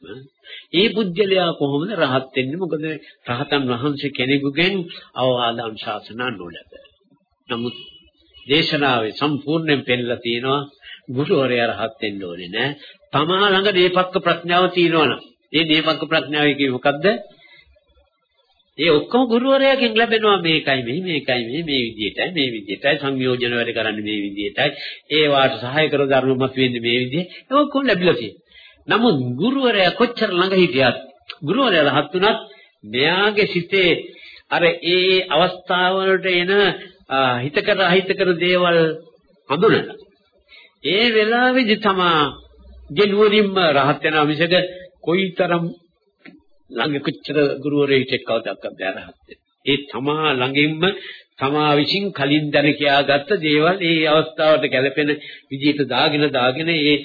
ඒ පුජ්‍යලයා කොහොමද රහත් වෙන්නේ? මොකද රහතන් වහන්සේ කෙනෙකුගෙන් අවවාද අනුශාසනා නොලැබ. නමුත් දේශනාවේ සම්පූර්ණයෙන් පෙන්නලා තියෙනවා ගුරුවරයා රහත් වෙන්න ඕනේ නෑ. තමා ළඟ දීපක්ක ප්‍රඥාව තියෙනවනම් ඒ දීපක්ක ප්‍රඥාව කියේ මොකද්ද? ඒ ඔක්කොම ගුරුවරයාගෙන් ලැබෙනවා මේකයි මේ මේකයි මේ මේ විදිහටයි මේ විදිහටයි සංයෝජන වැඩ කරන්නේ මේ විදිහටයි ඒ වාට සහාය කර ධර්මමත් වෙන්නේ මේ විදිහේ ඒ ඔක්කොම ලැබිලා තියෙනවා. නමුත් ගුරුවරයා කොච්චර ළඟ හිටියත් ගුරුවරයා රහත් වුණත් මෙයාගේ සිතේ අර ඒ අවස්ථාවලට එන හිතකර අහිතකර දේවල් හඳුනලා ඒ වෙලාවේදී තමා ගෙනුවරින්ම රහත් වෙනා මිසක කොයිතරම් ළඟ කොච්චර ගුරුවරයෙක් එක්කවදක් අධ්‍යාරහත් ඒ තමා ළඟින්ම තමා විසින් කලින් දැන කියාගත්ත දේවල් ඒ අවස්ථාවට ගැලපෙන විදිහට දාගෙන දාගෙන ඒ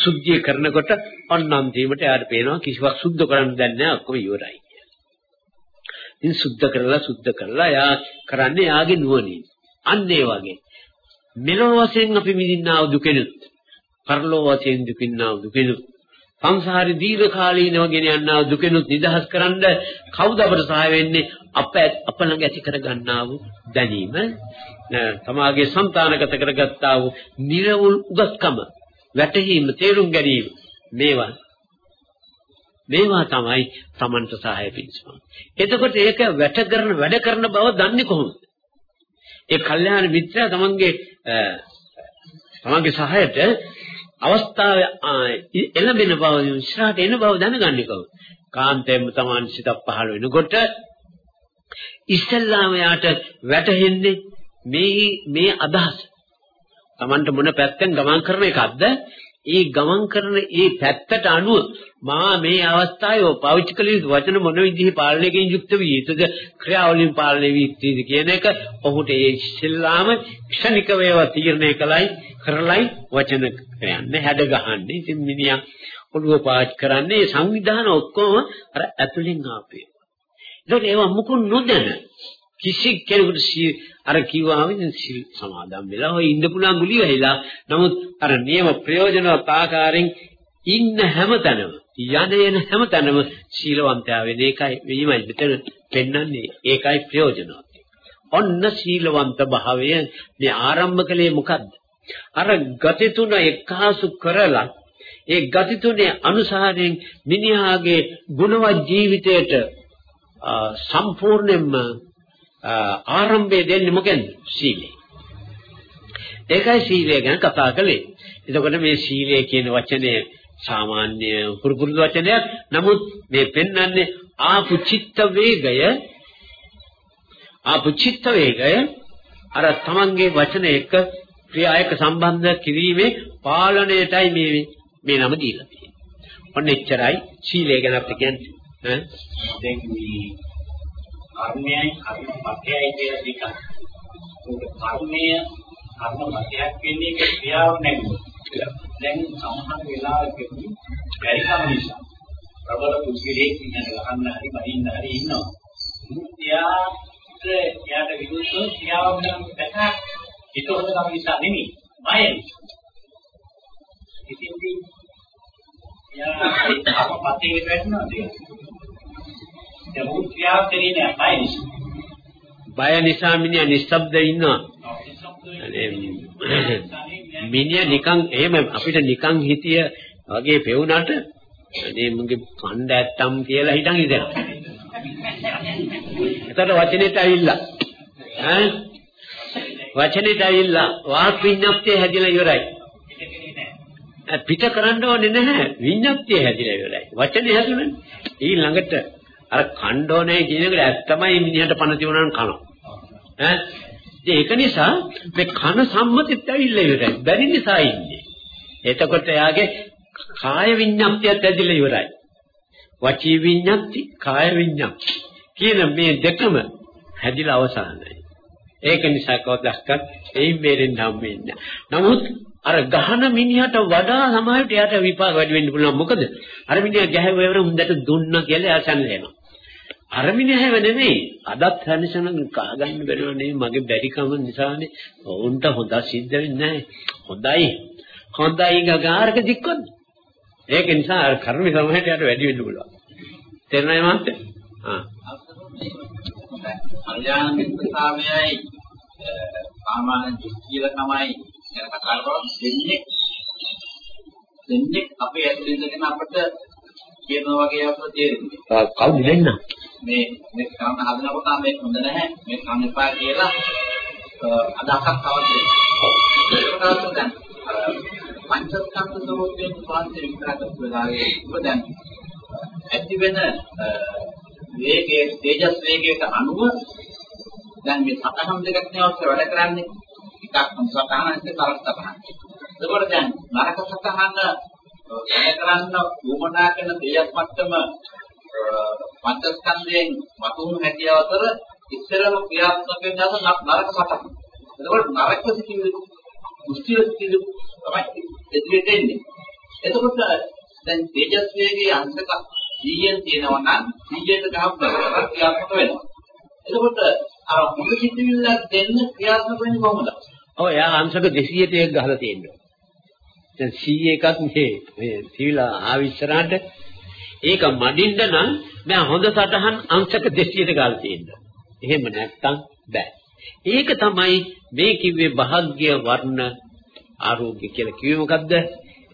සුද්ධිය කරනකොට අන්නන්තිමට යාට පේනවා කිසිවක් සුද්ධ කරන්න දැන් නැහැ ඔක්කොම ඉවරයි ඉතින් සුද්ධ කරලා සුද්ධ කරලා යා කරන්නේ යාගේ නුවණින්. අන්න ඒ වගේ. මෙලොව වශයෙන් අපි විඳින්නා වූ දුකෙනුත් පරලොව වශයෙන් දුකින්නා වූ දුකෙනුත් සංසාරේ දීර්ඝ කාලීනව ගෙන යන්නා වූ දුකෙනුත් නිදහස් කරන්න කවුද අපට සහාය වෙන්නේ අප අප ළඟ ඇති කරගන්නා වූ දැනීම තමාගේ సంతానගත කරගත්තා වූ නිර්වුල් උගස්කම වැටහීම තේරුම් ගැනීම මේවා මේවා තමයි Tamanට සහාය පිණිසම. එතකොට ඒක වැට කරන වැඩ කරන බව දන්නේ කොහොමද? ඒ කල්යාණ මිත්‍රයා Tamanගේ තමන්ගේ සහයට අවස්ථාව එළඹෙන බව ඉස්සරහට එන බව දැනගන්නේ කොහොමද? කාන්තේම තමන් සිතක් පහළ වෙනකොට ඉස්සල්ලාම යාට වැටහෙන්නේ මේ මේ අදහස. තමන්ට මොන පැත්තෙන් ගමන් කරන එකක්ද? ඒ ගමන් කරන ඒ පැත්තට අනුව මා මේ අවස්ථාවේ පාවිච්චි කළ යුතු වචන මොන විදිහේ පාලනයකින් යුක්ත විය යුතුද ක්‍රියාවලින් පාලනය වී යුතුද කියන එක ඔහුට ඒ ඉස්සෙල්ලාම ක්ෂණික වේවා තීරණය කළයි කරලයි වචන කියන්නේ හැඩ ගහන්නේ. ඉතින් මිනිහා ඔළුව පාච් කරන්නේ සංවිධාන ඔක්කොම අර ඇතුලින් ආපේ ඒකට ඒවා මුකුත් නොදැන කිසි කෙනෙකුට අර කිව්වාම සිල් සමාදන් වෙලා ඔය ඉන්න පුළුවන් ගුලිය වෙලා නමුත් අර නියම ප්‍රයෝජනවත් ආකාරයෙන් ඉන්න හැමතැනම යන එන හැමතැනම සීලවන්තයා වෙන එකයි වීමයි මෙතන පෙන්වන්නේ. ඒකයි ප්‍රයෝජනවත්. ඔන්න සීලවන්ත භාවය මේ ආරම්භ කලේ මොකද්ද? අර ගති තුන එකාසු කරලා ඒ ගති තුනේ අනුසාරයෙන් මිනිහාගේ ගුණවත් ජීවිතයට සම්පූර්ණයෙන්ම ආරම්භය දෙන්නේ මොකෙන්ද? සීලය. ඒකයි සීලය ගැන කතා කළේ. එතකොට මේ සීලය කියන වචනේ සාමාන්‍ය පුරුදු වචනයක්. නමුත් මේ පෙන්වන්නේ ආපු චිත්ත වේගය ආපු චිත්ත වේගය අර තමන්ගේ වචන එක ක්‍රියා එක සම්බන්ධ කිරීමේ පාලනයටයි මේ මේ නම දීලා තියෙන්නේ. ඔන්න එච්චරයි සීලය ගැන අපිට කියන්නේ. ඈ
දැන් මේ කර්මයයි කර්ම පත්‍යයි කියලා දෙකක්. ඒක කර්මය කර්ම පත්‍යක් වෙන්නේ ඒක ක්‍රියාව නෙමෙයි. දැන් සමහර වෙලාවකදී බැරිකම නිසා ප්‍රබල කුසලයේ කියන ගහන්න හරි බහින්න හරි ඉන්නවා. එයාට එයාට විරුද්ධව ක්‍රියාව කරන දැක හිත හොදකම නිසා නෙමෙයි. බයයි. ඉතින් එයා කර්ම පත්‍යයේ වැටෙනවද? දැන් ක්‍රියාව කරේ නෑ බය නිසා.
බය නිසා මිනිහා නිස්සබ්ද ඉන්නවා. මිනිහා නිකන් එහෙම අපිට නිකන් හිතිය වගේ පෙවුනට අනේ මගේ කණ්ඩ ඇත්තම් කියලා හිතන් ඉඳලා. එතකොට වචනෙට ඇවිල්ලා ඈ වචනෙට ඇවිල්ලා වාක් විඤ්ඤාප්තිය හැදිලා ඉවරයි. පිට කරන්න ඕනේ නැහැ විඤ්ඤාප්තිය හැදිලා ඉවරයි. වචනේ හැදුණනේ. ඊළඟට අර කණ්ඩෝනේ කියන එක ඇත්තමයි මිනිහට පණ තියුණාම කනවා. ඈ ඒක නිසා මේ කන සම්මතිත් ඇවිල්ලා ඉවරයි. බැරි නිසා ඉන්නේ. එතකොට එයාගේ කාය විඤ්ඤාප්තියත් ඇදිලා ඉවරයි. වචී විඤ්ඤාප්ති, කාය විඤ්ඤාප්ති කියන මේ දෙකම හැදිලා අවසానයි. ඒක නිසා කවදාවත් එයින් බේරෙන්න හම්බෙන්නේ නමුත් අර ගහන මිනිහට වඩා සමාජයට යට විපාක වැඩි වෙන්න පුළුවන්. මොකද අර මිනිහා ගැහුවේවර හොඳට දුන්න කියලා එයා සැනලෙනවා. අර මිනිහව නෙමෙයි. අදත් හැනිසන කහ ගන්න බැරිව නෙමෙයි මගේ බැරිකම නිසානේ. උන්ට හොඳ සිද්ධ වෙන්නේ නැහැ. හොඳයි. හොඳයි ගාරක දික්කොත්. ඒක නිසා අර කර්ම සමාජයට යට වැඩි වෙන්න පුළුවන්. තේරුණායි මාත්? ආ.
කල්යාණ මිත්‍රතාවයයි සාමාන්‍ය දුක්ඛීල තමයි ගැන කතා කරනවා දෙන්නේ දෙන්නේ අපේ ඇතුළේ ඉඳගෙන අපිට කියනවා වගේ අපිට තේරෙන්නේ.
කවුද දෙන්න?
මේ මේ කරන්න හදනකොට මේ හොඳ නැහැ මේ කරන්න එපා කියලා අදහසක් තවත් දෙන්න. පංචස්කන්ධ සෝත්‍රයෙන් පාස්සේ විස්තර කරපු වෙලාවේ ඔබ දැන් ඇති වෙන වේගයේ තේජස් වේගයට අනුව දැන් මේ සතහන් දෙකක් නේ අවශ්‍ය වැඩ කරන්නේ එකක් සතහන එක තවත් සතහන. එතකොට දැන් නරක සතහන වැඩ කරන්න උවමනා කරන තේජස් මට්ටම පංචස්කන්ධයෙන් මතුණු හැටි අතර ඉස්සරම ක්‍රියාත්මක වෙන දවස නරක සතහන. එතකොට නරක සිතිවිලි මුස්තිය සිතිවිලි තමයි එදිරියට එන්නේ. එතකොට දැන් තේජස් වේගයේ අංශක 100න් තියෙනවා නම් 100ට ගහපු දවසක් ක්‍රියාත්මක වෙනවා. එතකොට අර හොඳ සිතිවිල්ලක් දෙන්න ක්‍රියාත්මක වෙන්නේ කොහොමද?
ඔව් එයා අංශක 200ට එක ගහලා තියෙනවා. දැන් 100 එකක් මේ මේ තියලා ආවිස්සරාට ඒක මඩින්න නම් මම හොඳ සටහන් අංශක 200ට ගාලා තියෙනවා. එහෙම නැත්තම් බෑ. ඒක තමයි මේ කිව්වේ භාග්‍ය වර්ණ ආරෝග්‍ය කියලා කිව්වේ මොකද්ද?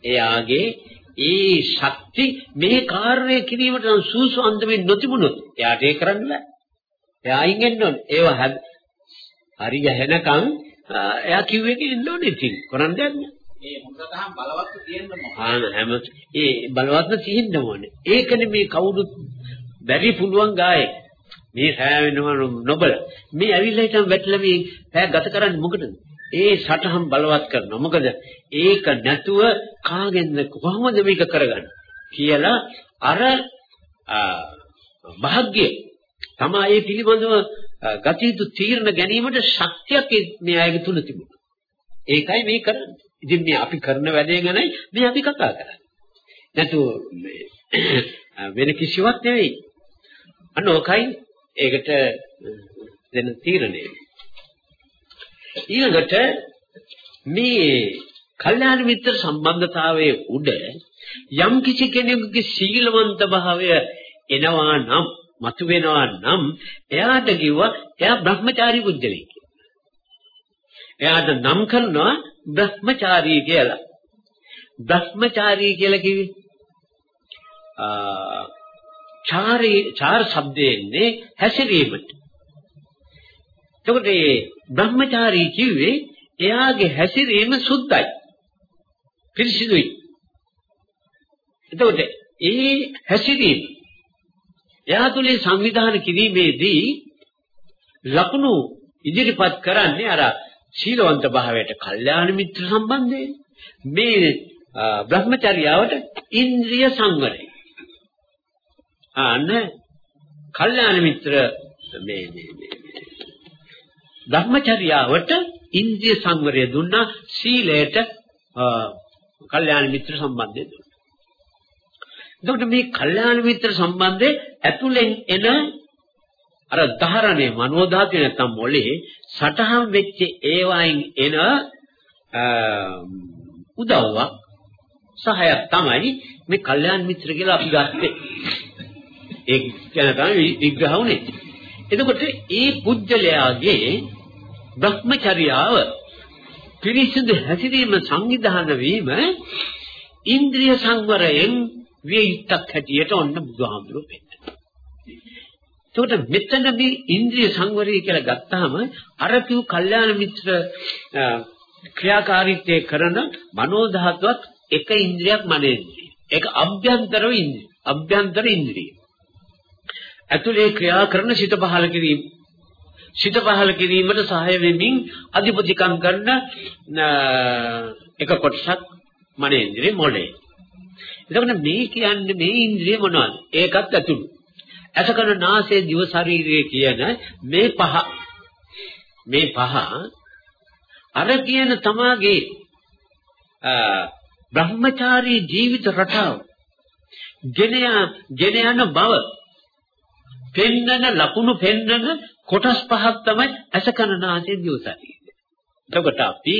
එයාගේ ඒ ශක්ති මේ කාර්යය කිරීමට සූසු අන්දමින් නොතිබුණොත් එයාට ඒක කරන්න බෑ. එයා අයින් වෙන්න ඕනේ. ඒව හරිය හැනකම් එයා කිව්වේ කින්න ඕනේ ඉතින් කරන්න දෙයක් නෑ.
ඒ මුලතහම් බලවත් තියෙන්න ඕනේ.
ආන හැම ඒ බලවත්ම තියෙන්න ඕනේ. ඒකනේ මේ කවුරුත් බැරි පුළුවන් ගායේ. මේ සෑවෙනව නොබල. මේ ඇවිල්ලා හිටන් වැටලා මේ පැය ගත කරන්නේ මොකටද? ඒ සටහන් බලවත් කරනවා. මොකද ඒක නැතුව කාගෙන්ද කොහොමද මේක කරගන්නේ කියලා අර භාග්‍ය තමයි ඒ පිළිබඳව ගතියුතු තීරණ ගැනීමට ශක්තියක් මේ අයගේ තුල තිබුණා. ඒකයි මේ කරන්නේ. ඉතින් මේ අපි කරන වැඩේ ගැනයි මේ අපි කතා කරන්නේ. නැතු වෙන කිසිවක් නෙවෙයි. අන්න ඕකයි ඒකට දෙන තීරණය. ඊළඟට මේ කල්යාණ මිත්‍ර සම්බන්ධතාවයේ උඩ යම් කිසි කෙනෙකුගේ සීලවන්ත භාවය එනවා නම් මතු වෙනවා නම් එයාට කිව්වා එයා බ්‍රහ්මචාරී පුජ්‍යලෙක් එයාට නම් කරනවා බ්‍රහ්මචාරී කියලා. බ්‍රහ්මචාරී කියලා කිව්වේ ආ චාරී චාර શબ્දෙන්නේ හැසිරීමට. එතකොට මේ බ්‍රහ්මචාරී කිව්වේ එයාගේ හැසිරීම සුද්ධයි. පිරිසිදුයි. එතකොට ඒ හැසිරීම එයා තුලින් සංවිධානය කිරීමේදී ලකුණු ඉදිරිපත් කරන්නේ අර සීලවන්ත භාවයට කල්යාණ මිත්‍ර සම්බන්ධයෙන් මේ බ්‍රහ්මචර්යාවට ඉන්ද්‍රිය සංවරය. ආන කල්යාණ මිත්‍ර මේ මේ මේ බ්‍රහ්මචර්යාවට ඉන්ද්‍රිය සංවරය දුන්නා සීලයට කල්යාණ මිත්‍ර සම්බන්ධය දුන්නා. එතකොට මේ කල්යාණ මිත්‍ර සම්බන්ධයේ ඇතුලෙන් එන අර ධාරණය මනෝධාතු නැත්තම් මොලේ සටහන් වෙච්ච ඒවායින් එන උදව්වක් සහයක් තමයි මේ කල්යාණ මිත්‍ර කියලා අපි ගත්තේ. ඒක ගැන තමයි විග්‍රහ වුනේ. එතකොට ඒ පුජ්‍යලයාගේ භ්‍රමචර්යාව පිරිසිදු හැසිරීම සංවිධාන වීම ඉන්ද්‍රිය සංවරයෙන් විය යුක්තක් හැටියට ඔන්න බුදුහාමුදුරුවෝ පෙන්නනවා. එතකොට මෙතන මේ ඉන්ද්‍රිය සංවරය කියලා ගත්තාම අර කිව් කල්යාණ මිත්‍ර ක්‍රියාකාරීත්වය කරන මනෝ ධාතුවත් එක ඉන්ද්‍රියක් මනේන්ද්‍රිය. ඒක අභ්‍යන්තරව ඉන්ද්‍රිය. අභ්‍යන්තර ඉන්ද්‍රිය. ඇතුලේ ක්‍රියා කරන සිත පහල කිරීම. සිත පහල කිරීමට සහාය වෙමින් අධිපතිකම් කරන එක කොටසක් මනේන්ද්‍රිය මොළේ. එතකොට මේ කියන්නේ මේ ඉන්ද්‍රිය මොනවද? ඒකත් ඇතුළු. ඇසකන නාසය දිව ශරීරය කියන මේ පහ මේ පහ අර කියන තමාගේ බ්‍රහ්මචාරී ජීවිත රටාව ගෙන ගෙන යන බව පෙන්නන ලකුණු පෙන්නන කොටස් පහක් තමයි ඇසකන නාසය දිව ශරීරය. එතකොට අපි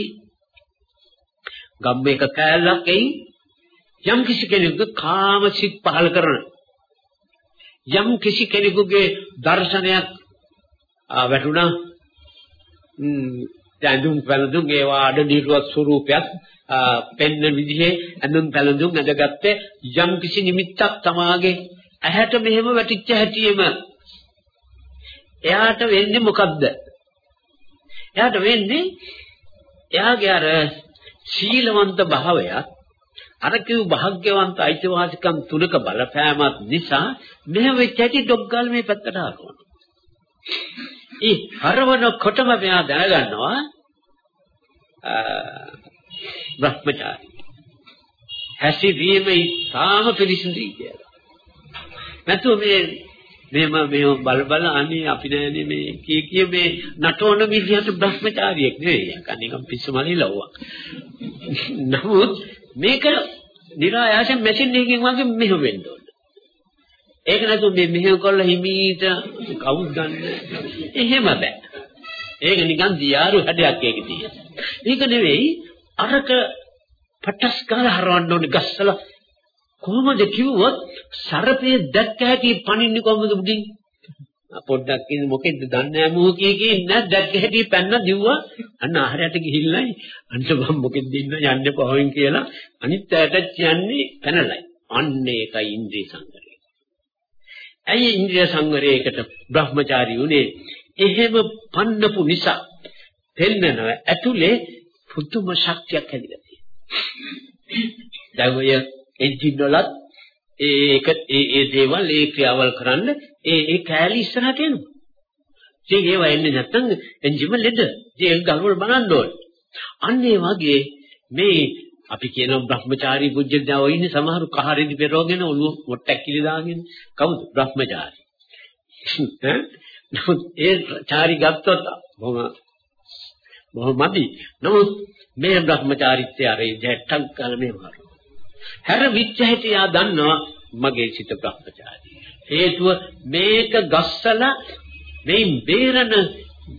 ගම්මේක කෑල්ලක් එයි යම් කිසි කෙනෙකුගේ කාම සිත් පහල කරන යම් කිසි කෙනෙකුගේ දර්ශනයක් වැටුණා. ඇඳුම් පැළඳුම් ඒවා අඩ නිර්වත් ස්වරූපයක් පෙන්න විදිහේ ඇඳුම් පැළඳුම් ඇඳගත්තේ යම් කිසි නිමිත්තක් තමාගේ. ඇහැට මෙහෙම වැටිච්ච හැටියෙම එයාට වෙන්නේ මොකද්ද? එයාට වෙන්නේ එයාගේ අර සීලවන්ත භාවයත් අර කිව් භාග්‍යවන්ත අයිතිවාසිකම් තුනක බලපෑමක් නිසා මෙහෙ වෙච්ච ඇටි ඩොග්ගල් මේ පැත්තට හරවනවා. ඊ හරවන කොටම මෙයා දැනගන්නවා බ්‍රහ්මචාරී. හැසිරීම ඉතාම පිළිසිඳී කියලා. නැතු මේ මේම මේ බල බල අනේ අපි නෑනේ මේ කී කිය මේ නටෝන විදිහට බ්‍රහ්මචාරියෙක් නෙවෙයි. කණිකම් පිස්සුමලි ලව්වා. නමුත් මේක નિરાයාසයෙන් මැෂින් එකකින් වගේ මෙහෙම වෙන්න ඕන. ඒක නැතු මේ මෙහෙම කරලා හිමීට කවුද ගන්න. එහෙම බෑ. ඒක නිකන් දියාරු හැඩයක් ඒකේ තියෙන. මේක නෙවෙයි අරක පටස් ගාලා හරවන්න ඕනේ ගස්සලා කොහොමද කිව්වොත් සරපේ දැක්ක හැටි පණින්නේ කොහොමද උඩින් පොඩ්ඩක් ඉන්න මොකෙද්ද? දන්නේ නැහැ මෝ කිය කී නැත් දැක්ක හැටි පැන්න දිව්වා. අන්න ආහාරයට ගිහිල්ලා අන්න මම මොකෙද්ද ඉන්න යන්නේ පහවෙන් කියලා අනිත් ඇයට කියන්නේ පැනලයි. අන්න ඒකයි ඉන්ද්‍රිය සංවරය. ඇයි ඉන්ද්‍රිය සංවරයකට බ්‍රහ්මචාරී උනේ එහෙම පන්නපු නිසා දෙන්නව ඇතුලේ පුදුම ශක්තියක් හැදිලා තියෙනවා. දැන් ඔය එන්ජින් වලත් ඒක ඒ ඒ දේවල් ඒ ක්‍රියාවල් කරන්න ඒ ඒ කෑලි ඉස්සරහට එනවා. ඉතින් ඒව එන්නේ නැත්නම් එන්ජිම ලෙඩ. ඉතින් ඒක ගලවල බලන්න ඕනේ. අන්න ඒ වගේ මේ අපි කියන බ්‍රහ්මචාරී පුජ්‍යදාව ඉන්නේ සමහරු කහරෙදි පෙරවගෙන ඔළුව මොට්ටක් කිලි දාගෙන කවුද බ්‍රහ්මචාරී නමුත් ඒ චාරි ගත්තොත් බොහොම බොහොම මදි නමුත් මේ බ්‍රහ්මචාරිත්වය අර ජැට්ටක් ගන්න මේ මාරු හැර විච්ඡහිත යා දන්නවා මගේ සිත බ්‍රහ්මචාරී. හේතුව මේක ගස්සලා මේ බේරන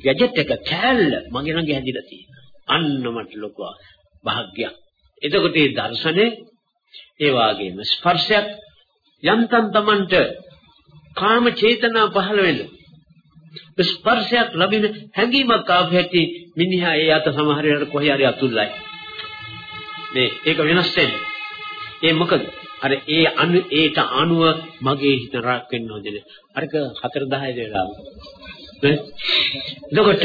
ගැජට් එක කෑල්ල මගේ ළඟ හැදිලා තියෙනවා. අන්න මට ලොකු භාග්යක් එතකොට මේ දර්ශනේ ඒ වගේම ස්පර්ශයක් යන්තම් Tamanට කාම චේතනා පහළ වෙනවා ස්පර්ශයක් ලැබෙන හැඟීමක් ආපැටි මිනිහා ඒ අත සමහර වෙලාවට කොහේ හරි අතුල්ලයි. මේ ඒක වෙනස් වෙන්නේ. ඒ මොකද? අර ඒ අනු ඒට අනුව මගේ හිත රක් වෙන්න ඕනේ අරක 4 10 වෙලා නේ එතකොට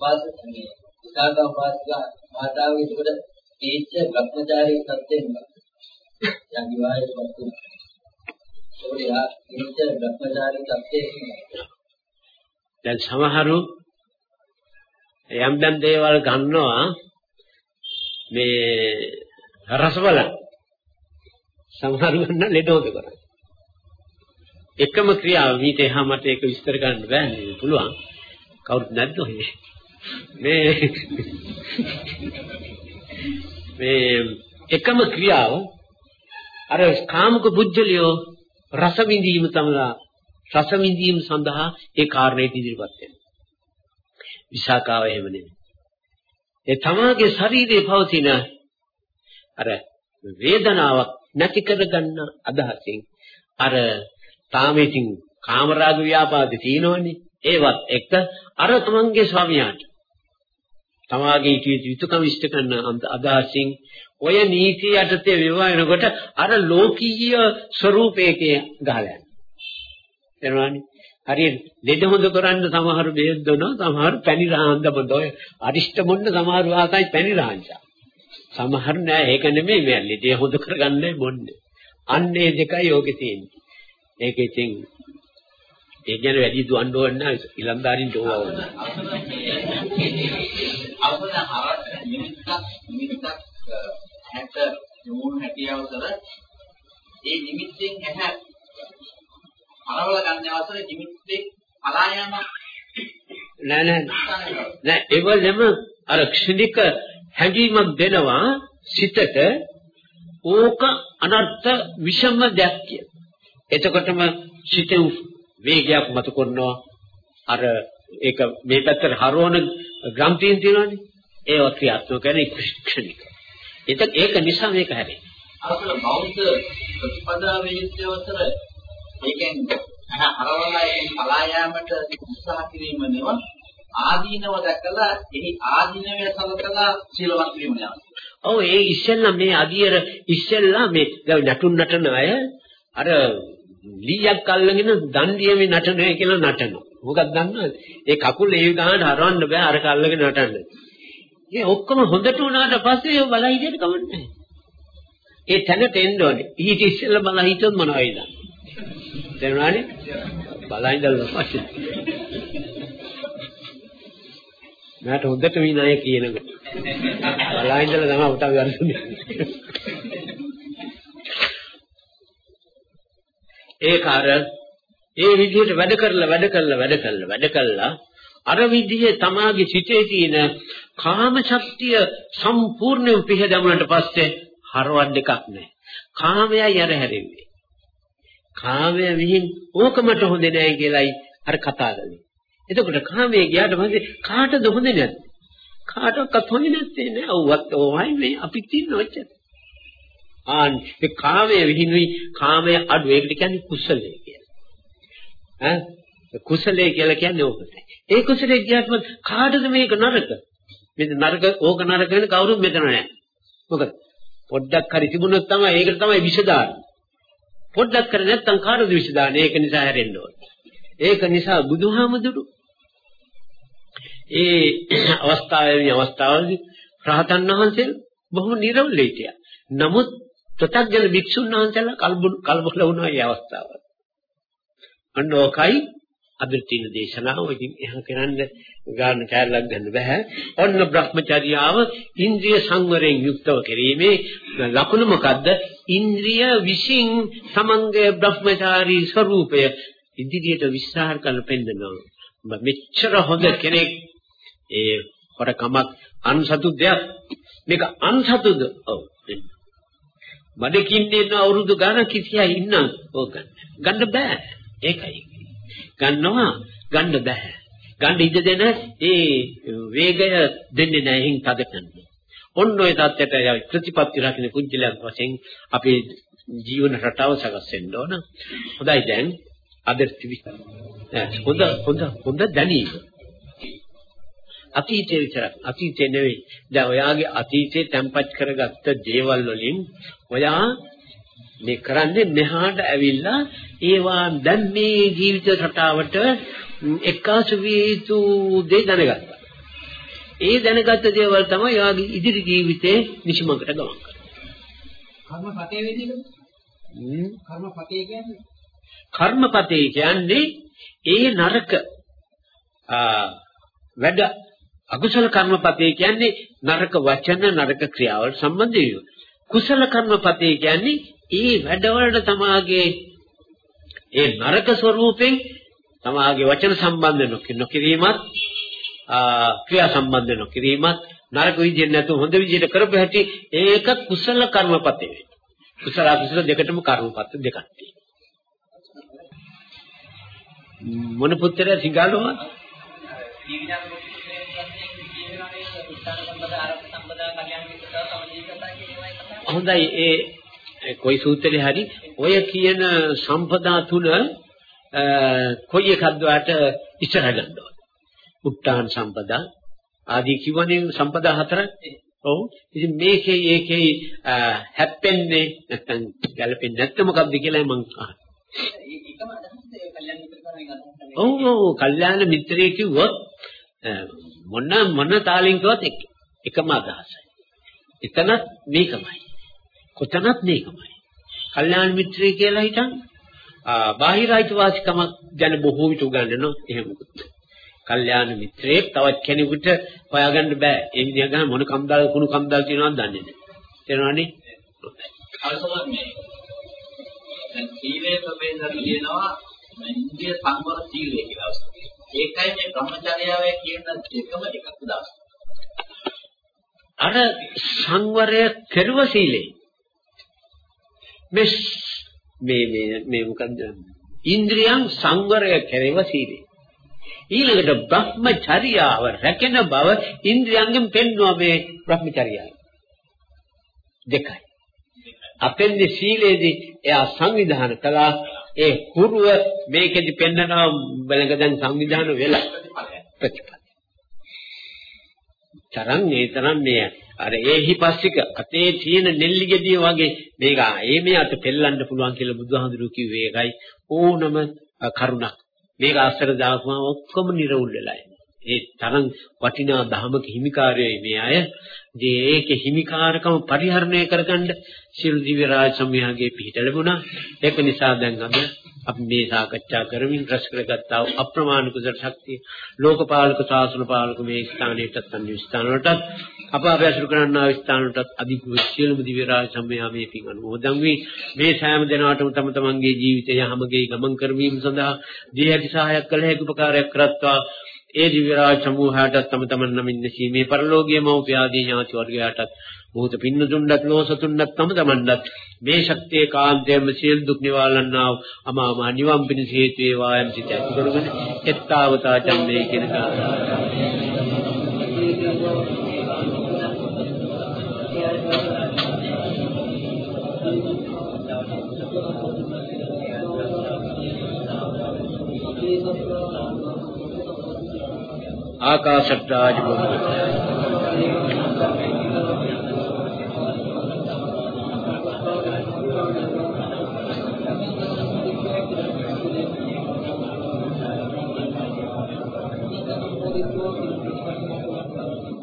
වාසනේ විසාකා වාසිකා මාතාවේ ඒකට තීච්ඡ භ්‍රමචාරී සත්‍යෙන්න යම් විවාහයේ පත්තු ඒකයා තීච්ඡ භ්‍රමචාරී සත්‍යෙන්න
දැන් සමහරු යම් යම් දේවල් ගන්නවා. මේ රස බල සමහරු ගන්න ලෙඩෝද කරන්නේ එකම ක්‍රියාව මීට එහා මට ඒක විස්තර කරන්න බෑනේ පුළුවන් කවුරුත් නැද්ද මේ මේ එකම ක්‍රියාව අර කාමක බුද්ධලියෝ රස විඳීම තමයි රස විඳීම සඳහා ඒ කාරණේට ඉදිරිපත් වෙනවා. විසාකාව එහෙම නෙමෙයි. ඒ තමාගේ ශරීරයේ පවතින අර වේදනාවක් නැති කරගන්න අදහසින් අර තාම ඉතින් කාමරාග ව්‍යාපාද තියෙනවනේ ඒවත් එක අර තමන්ගේ ස්වාමියාට තමාගේ යුතුයකම් ඉෂ්ට කරන අදහසින් ඔය නීතිය යටතේ විවාහ වෙනකොට අර ලෝකීය ස්වરૂපයක ගහලා යනවා. එනවනේ. හරියට ලෙඩ හොඳ කරන්න සමහර බෙහෙත් දෙනවා සමහර පැණි රාන්ද බඳ ඔය අරිෂ්ඨ මොන්න සමහර වාසයි පැණි රාංචා. සමහර නෑ ඒක නෙමෙයි මේ ලෙඩ හොඳ කරගන්නේ බොන්නේ. අන්නේ දෙකයි යෝගේ තියෙන්නේ. ඒක ඉතින් ඒ කියන්නේ වැඩි දුවන්න ඕන නැහැ ඉලන්දාරින් දෝවා ඕන.
අවබෝධ හරත් නිමිත්තක් නිමිත්තක් හැට යොමුණු හැකියාව කර ඒ නිමිත්තෙන් ඇහැ අරවල ගන්න අවසරේ නිමිත්තේ පලා යන
නෑ නෑ නෑ ඒවලෙම අර ක්ෂණික හැඟීමක් දෙනවා සිතට ඕක අනර්ථ විෂම දෙයක් කිය. එතකොටම සිතේ වේගයක් මතු කරනවා. අර ඒක මේ පැත්තට හරවන ග්‍රන්ථීන් තියෙනවානේ. ඒව ක්‍රියාත්මක කරන ක්ෂණික. ඒක ඒක නිසා මේක හැරෙන්නේ.
අසල බෞද්ධ ප්‍රතිපදාවේ යුක්තවතර ඒකෙන් හරවලා ඒකෙන් පලා යාමට උත්සාහ කිරීම නෙව ආදීනව දැකලා එහි ආදීනවය සලකලා සීලවත් වීම යනවා
ඔව් ඒ ඉස්සෙල්ලා මේ අදියර ඉස්සෙල්ලා මේ නටුන් නටන අය අර ලීයක් අල්ලගෙන දණ්ඩියමේ නටනවා කියලා නටනවා. මොකක්ද දන්නවද? ඒ කකුල් ඒ ගානට හරවන්න බෑ අර කල්ලගෙන නටන්න. ඒ ඔක්කොම හොඳට උනාට පස්සේ ඒ බලා හිටියට කමන්නේ ඒ තැනට එන්න ඕනේ. ඊට ඉස්සෙල්ලා බලා හිටියොත් මොනවා වෙයිද? තේරුණානේ? බලා ඉඳලා පස්සේ. මට හොඳට විනය කියනකොට. බලා ඉඳලා තමයි උටා ගන්නේ. ඒක අර ඒ විදිහට වැඩ කරලා වැඩ කරලා වැඩ කරලා වැඩ කරලා අර විදිහේ තමාගේ සිතේ තියෙන කාම ශක්තිය සම්පූර්ණයෙන් පිහදමුනට පස්සේ හරවන්න එකක් නැහැ. කාමයයි අර හැරෙන්නේ. කාමය විහිං ඕකමට හොඳ නැහැ කියලායි අර කතා කරන්නේ. එතකොට කාමයේ ගියාට පස්සේ කාටද හොඳ නැත්තේ? කාටවත් හොඳ නැත්තේ නෑ. ඔව්වත් ඕවයි මේ අපි තින්න ඔච්චර. ආන් ඒ කාමයේ විහිළුයි කාමයේ අඩු ඒකට කියන්නේ කුසලයේ කියලා. ඈ කුසලයේ කියලා කියන්නේ ඕකට. ඒ කුසලයේ කියද්ම කාටද මේක නරක? මේ නරක ඕක නරක වෙන කවුරුත් මෙතන නැහැ. මොකද පොඩ්ඩක් හරි තිබුණොත් තමයි ඒකට තමයි විෂ දාන්නේ. පොඩ්ඩක් කර නැත්තම් කාටද විෂ දාන්නේ? ඒක නිසා හැරෙන්න ඕනේ. ඒක නිසා බුදුහාමුදුරු ඒ අවස්ථාවේ මේ අවස්ථාවේදී රහතන් වහන්සේ බොහොම නිර්වල හිටියා. නමුත් ප්‍රත්‍යඥ භික්ෂුන් වහන්සේලා කල්බු කල්බල වුණා මේ අවස්ථාව. අන්න ඕකයි අද තියෙන දේශනාව ඉතින් එහෙම කරන්න ගන්න කැලලක් ගන්න බෑ. ඔන්න Brahmacharyaව ඉන්ද්‍රිය සංවරයෙන් යුක්තව කිරීමේ ලකුණ මොකද්ද? ඉන්ද්‍රිය විසින් සමංගය Brahmachari ස්වરૂපය ඉදිරියට විස්තර කරන්න පෙන්නනවා. මෙච්චර හොඳ කෙනෙක් ඒ හොරකමක් අන්සතු දෙයක් මේක අන්සතුද? ඔව්. මඩකින් ඉන්න අවුරුදු ගානක් කිසියා ඉන්න ඕක ගන්න බෑ. ඒකයි. ගන්නවා ගන්න බෑ. ගන්න ඉඩ දෙන ඒ වේගය දෙන්නේ නැහැ හින් තද කරනවා. ඔන්න ඔය தත්ත්වයට ප්‍රතිපත්ති රකින්න කුජලයන් වශයෙන් අපේ ජීවන රටාව සකස් වෙන්න ඕන. හොඳයි දැන් අද හොඳ හොඳ හොඳ දැනීම. අතීතේ විතරක් අතීතේ නෙවෙයි. දැන් ඔයාගේ අතීතේ තැම්පත් කරගත්ත දේවල් වලින් ඔයා මේ කරන්නේ මෙහාට ඇවිල්ලා ඒවා දැන් මේ ජීවිත රටාවට එක්කාසු විය යුතු දේ දැනගත්තා. ඒ දැනගත්ත දේවල් තමයි යාගේ ඉදිරි ජීවිතේ නිසිමකට ගමන් කරන්නේ.
කර්මපතේ වෙන්නේ කර්මපතේ කියන්නේ
කර්මපතේ කියන්නේ ඒ නරක වැඩ අකුසල කර්මපතේ කියන්නේ නරක වචන නරක ක්‍රියාවල් සම්බන්ධ කුසල කර්මපතේ කියන්නේ ඒ වැඩවලට තමාගේ ඒ නරක ස්වરૂපෙන් තමාගේ වචන සම්බන්ධ නොකිරීමත් ක්‍රියා සම්බන්ධ නොකිරීමත් නරක විදිහට නැතුව හොඳ විදිහට කරපු හැටි ඒක කුසල කර්මපතේ වෙයි. කුසල අකුසල දෙකටම කර්මපත දෙකක් තියෙනවා. මොන පුත්‍රය සිංහලව? හොඳයි ඒ කොයි සූත්‍රේ හරි ඔය කියන සම්පදා තුන කොයි එකක්ද වාට ඉස්සරහ ගන්නවා. උත්තාන සම්පදා ආදී කිව්වනේ සම්පදා හතරක්. ඔව්. ඉතින් මේකේ ඒකේ හැප්පෙන්නේ නැත්නම් ගැලපෙන්නේ නැත්නම් මොකක්ද කියලා මම අහනවා. ඔව් ඔව් කල්යාණ මිත්‍රයෙක් කිව්වොත් මොන මොන තාලින් කිව්වත් එකම අදහසයි. එතනත් මේකමයි. කොතනත් මේකමයි. කල්යාණ මිත්‍රය කියලා හිතන් බාහිර අයිතිවාසිකමක් ගැන බොහෝ විට උගන්වනවා එහෙම මොකද. කල්යාණ මිත්‍රයෙක් තවත් කෙනෙකුට හොයාගන්න බෑ. ඒ විදිහ ගන්න මොන කම්දල් කුණු කම්දල් කියනවද දන්නේ නැහැ. තේරෙනවනේ?
අල්සමත් මේ දැන් සීලේ ප්‍රභේදයක් කියනවා ඉන්ද්‍රිය සංවර සීලය කියලා. ඒකයි මේ බ්‍රහ්මචර්යාවේ කියන දෙකම එකක් දාස්.
අර සංවරය කෙරුව සීලේ. මේ මේ මේ මේ මොකද්ද? ඉන්ද්‍රියන් සංවරය කෙරෙව සීලය ඊළඟට බ්‍රහ්මචර්යාව රැකෙන බව ඉන්ද්‍රියන්ගෙන් පෙන්වුවා මේ බ්‍රහ්මචර්යාව. දෙකයි. අපෙන්දි සීලේදී එයා සංවිධානය කළා. ඒ හුරුව මේකෙදි පෙන්නනවා බලක දැන් සංවිධානය වෙලා. ප්‍රතිපල. තරම් ඒ තරම් මේ අර ඒහි පස්සික අතේ තියෙන නෙල්ලි ගෙඩිය වගේ මේක ඒ මේ අත පෙල්ලන්න පුළුවන් කියලා බුදුහාඳුරු කිව්වේ ඒකයි. ඕනම කරුණක්. මේක අස්සර දාපුවම ඔක්කොම නිරවුල් වෙලා ඒ තරම් වටිනා ධහමක හිමිකාරයයි මේ අය. ඉතින් ඒකේ හිමිකාරකම පරිහරණය කරගන්න සියලු දිව්‍ය රාජ සමූහයේ පිහිට ලැබුණා. ඒක නිසා දැන් අද අපි මේ සාකච්ඡා කරමින් රැස් කරගත්තා අප්‍රමාණ කුසල ශක්තිය ලෝකපාලක ශාසන පාලක මේ ස්ථානයටත් අන්‍ය ස්ථානවලටත් අප අභ්‍යාසු කරන්නා ස්ථානවලටත් අධිගුරු සියලුම දිව්‍ය රාජ සමූහයා මේ පින් අනුමෝදන් වී මේ සෑම දිනකටම තම තමන්ගේ ජීවිතය හැමගේ ගමන් කරවීම සඳහා දී හැකි සහායක් කළ හැකි උපකාරයක් කරත්වා ඒ දිව්‍ය රාජ සමූහයාට තම තමන් නමින් නැසීමේ පරලෝකීය මෞපිය ආදී ඥාති වර්ගයාටත් මොහොත පින්න දුන්නත් ලෝසතුන්නත් තම තමන්වත් මේ ශක්තිය කාන්තයෙන්ම සියලු දුක් නිවාලන්නා අමා මහ නිවන් පිණිස හේතු වේවා යම් සිත ඇති කරගෙන එත්තාවතා චම්මේ කියන ආකාශට්ටාජ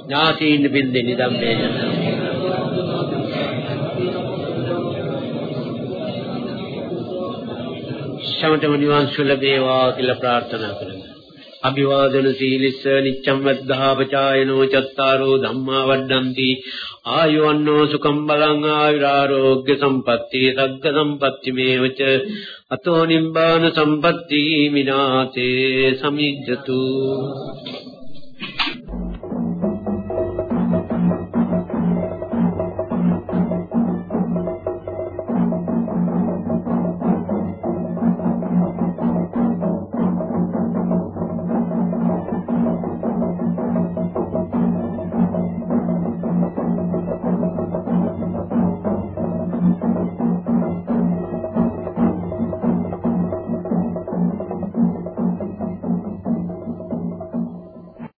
ඥාතීන් බින්දේ නිදම්මේ සමටම නිවන් සුව ලැබේවා කියලා ප්‍රාර්ථනා කරමු. අභිවාදන සීලිස්ස නිච්ඡම් වද්ධාපචායනෝ චත්තාරෝ ධම්මා වඩ්ඩಂತಿ ආයුවන්නෝ සුඛම් බලං ආයුරාෝග්‍ය සම්පatti සග්ග සම්පatti මේවච අතෝ නිබ්බාන සම්පatti මිනාතේ සමිජ්ජතු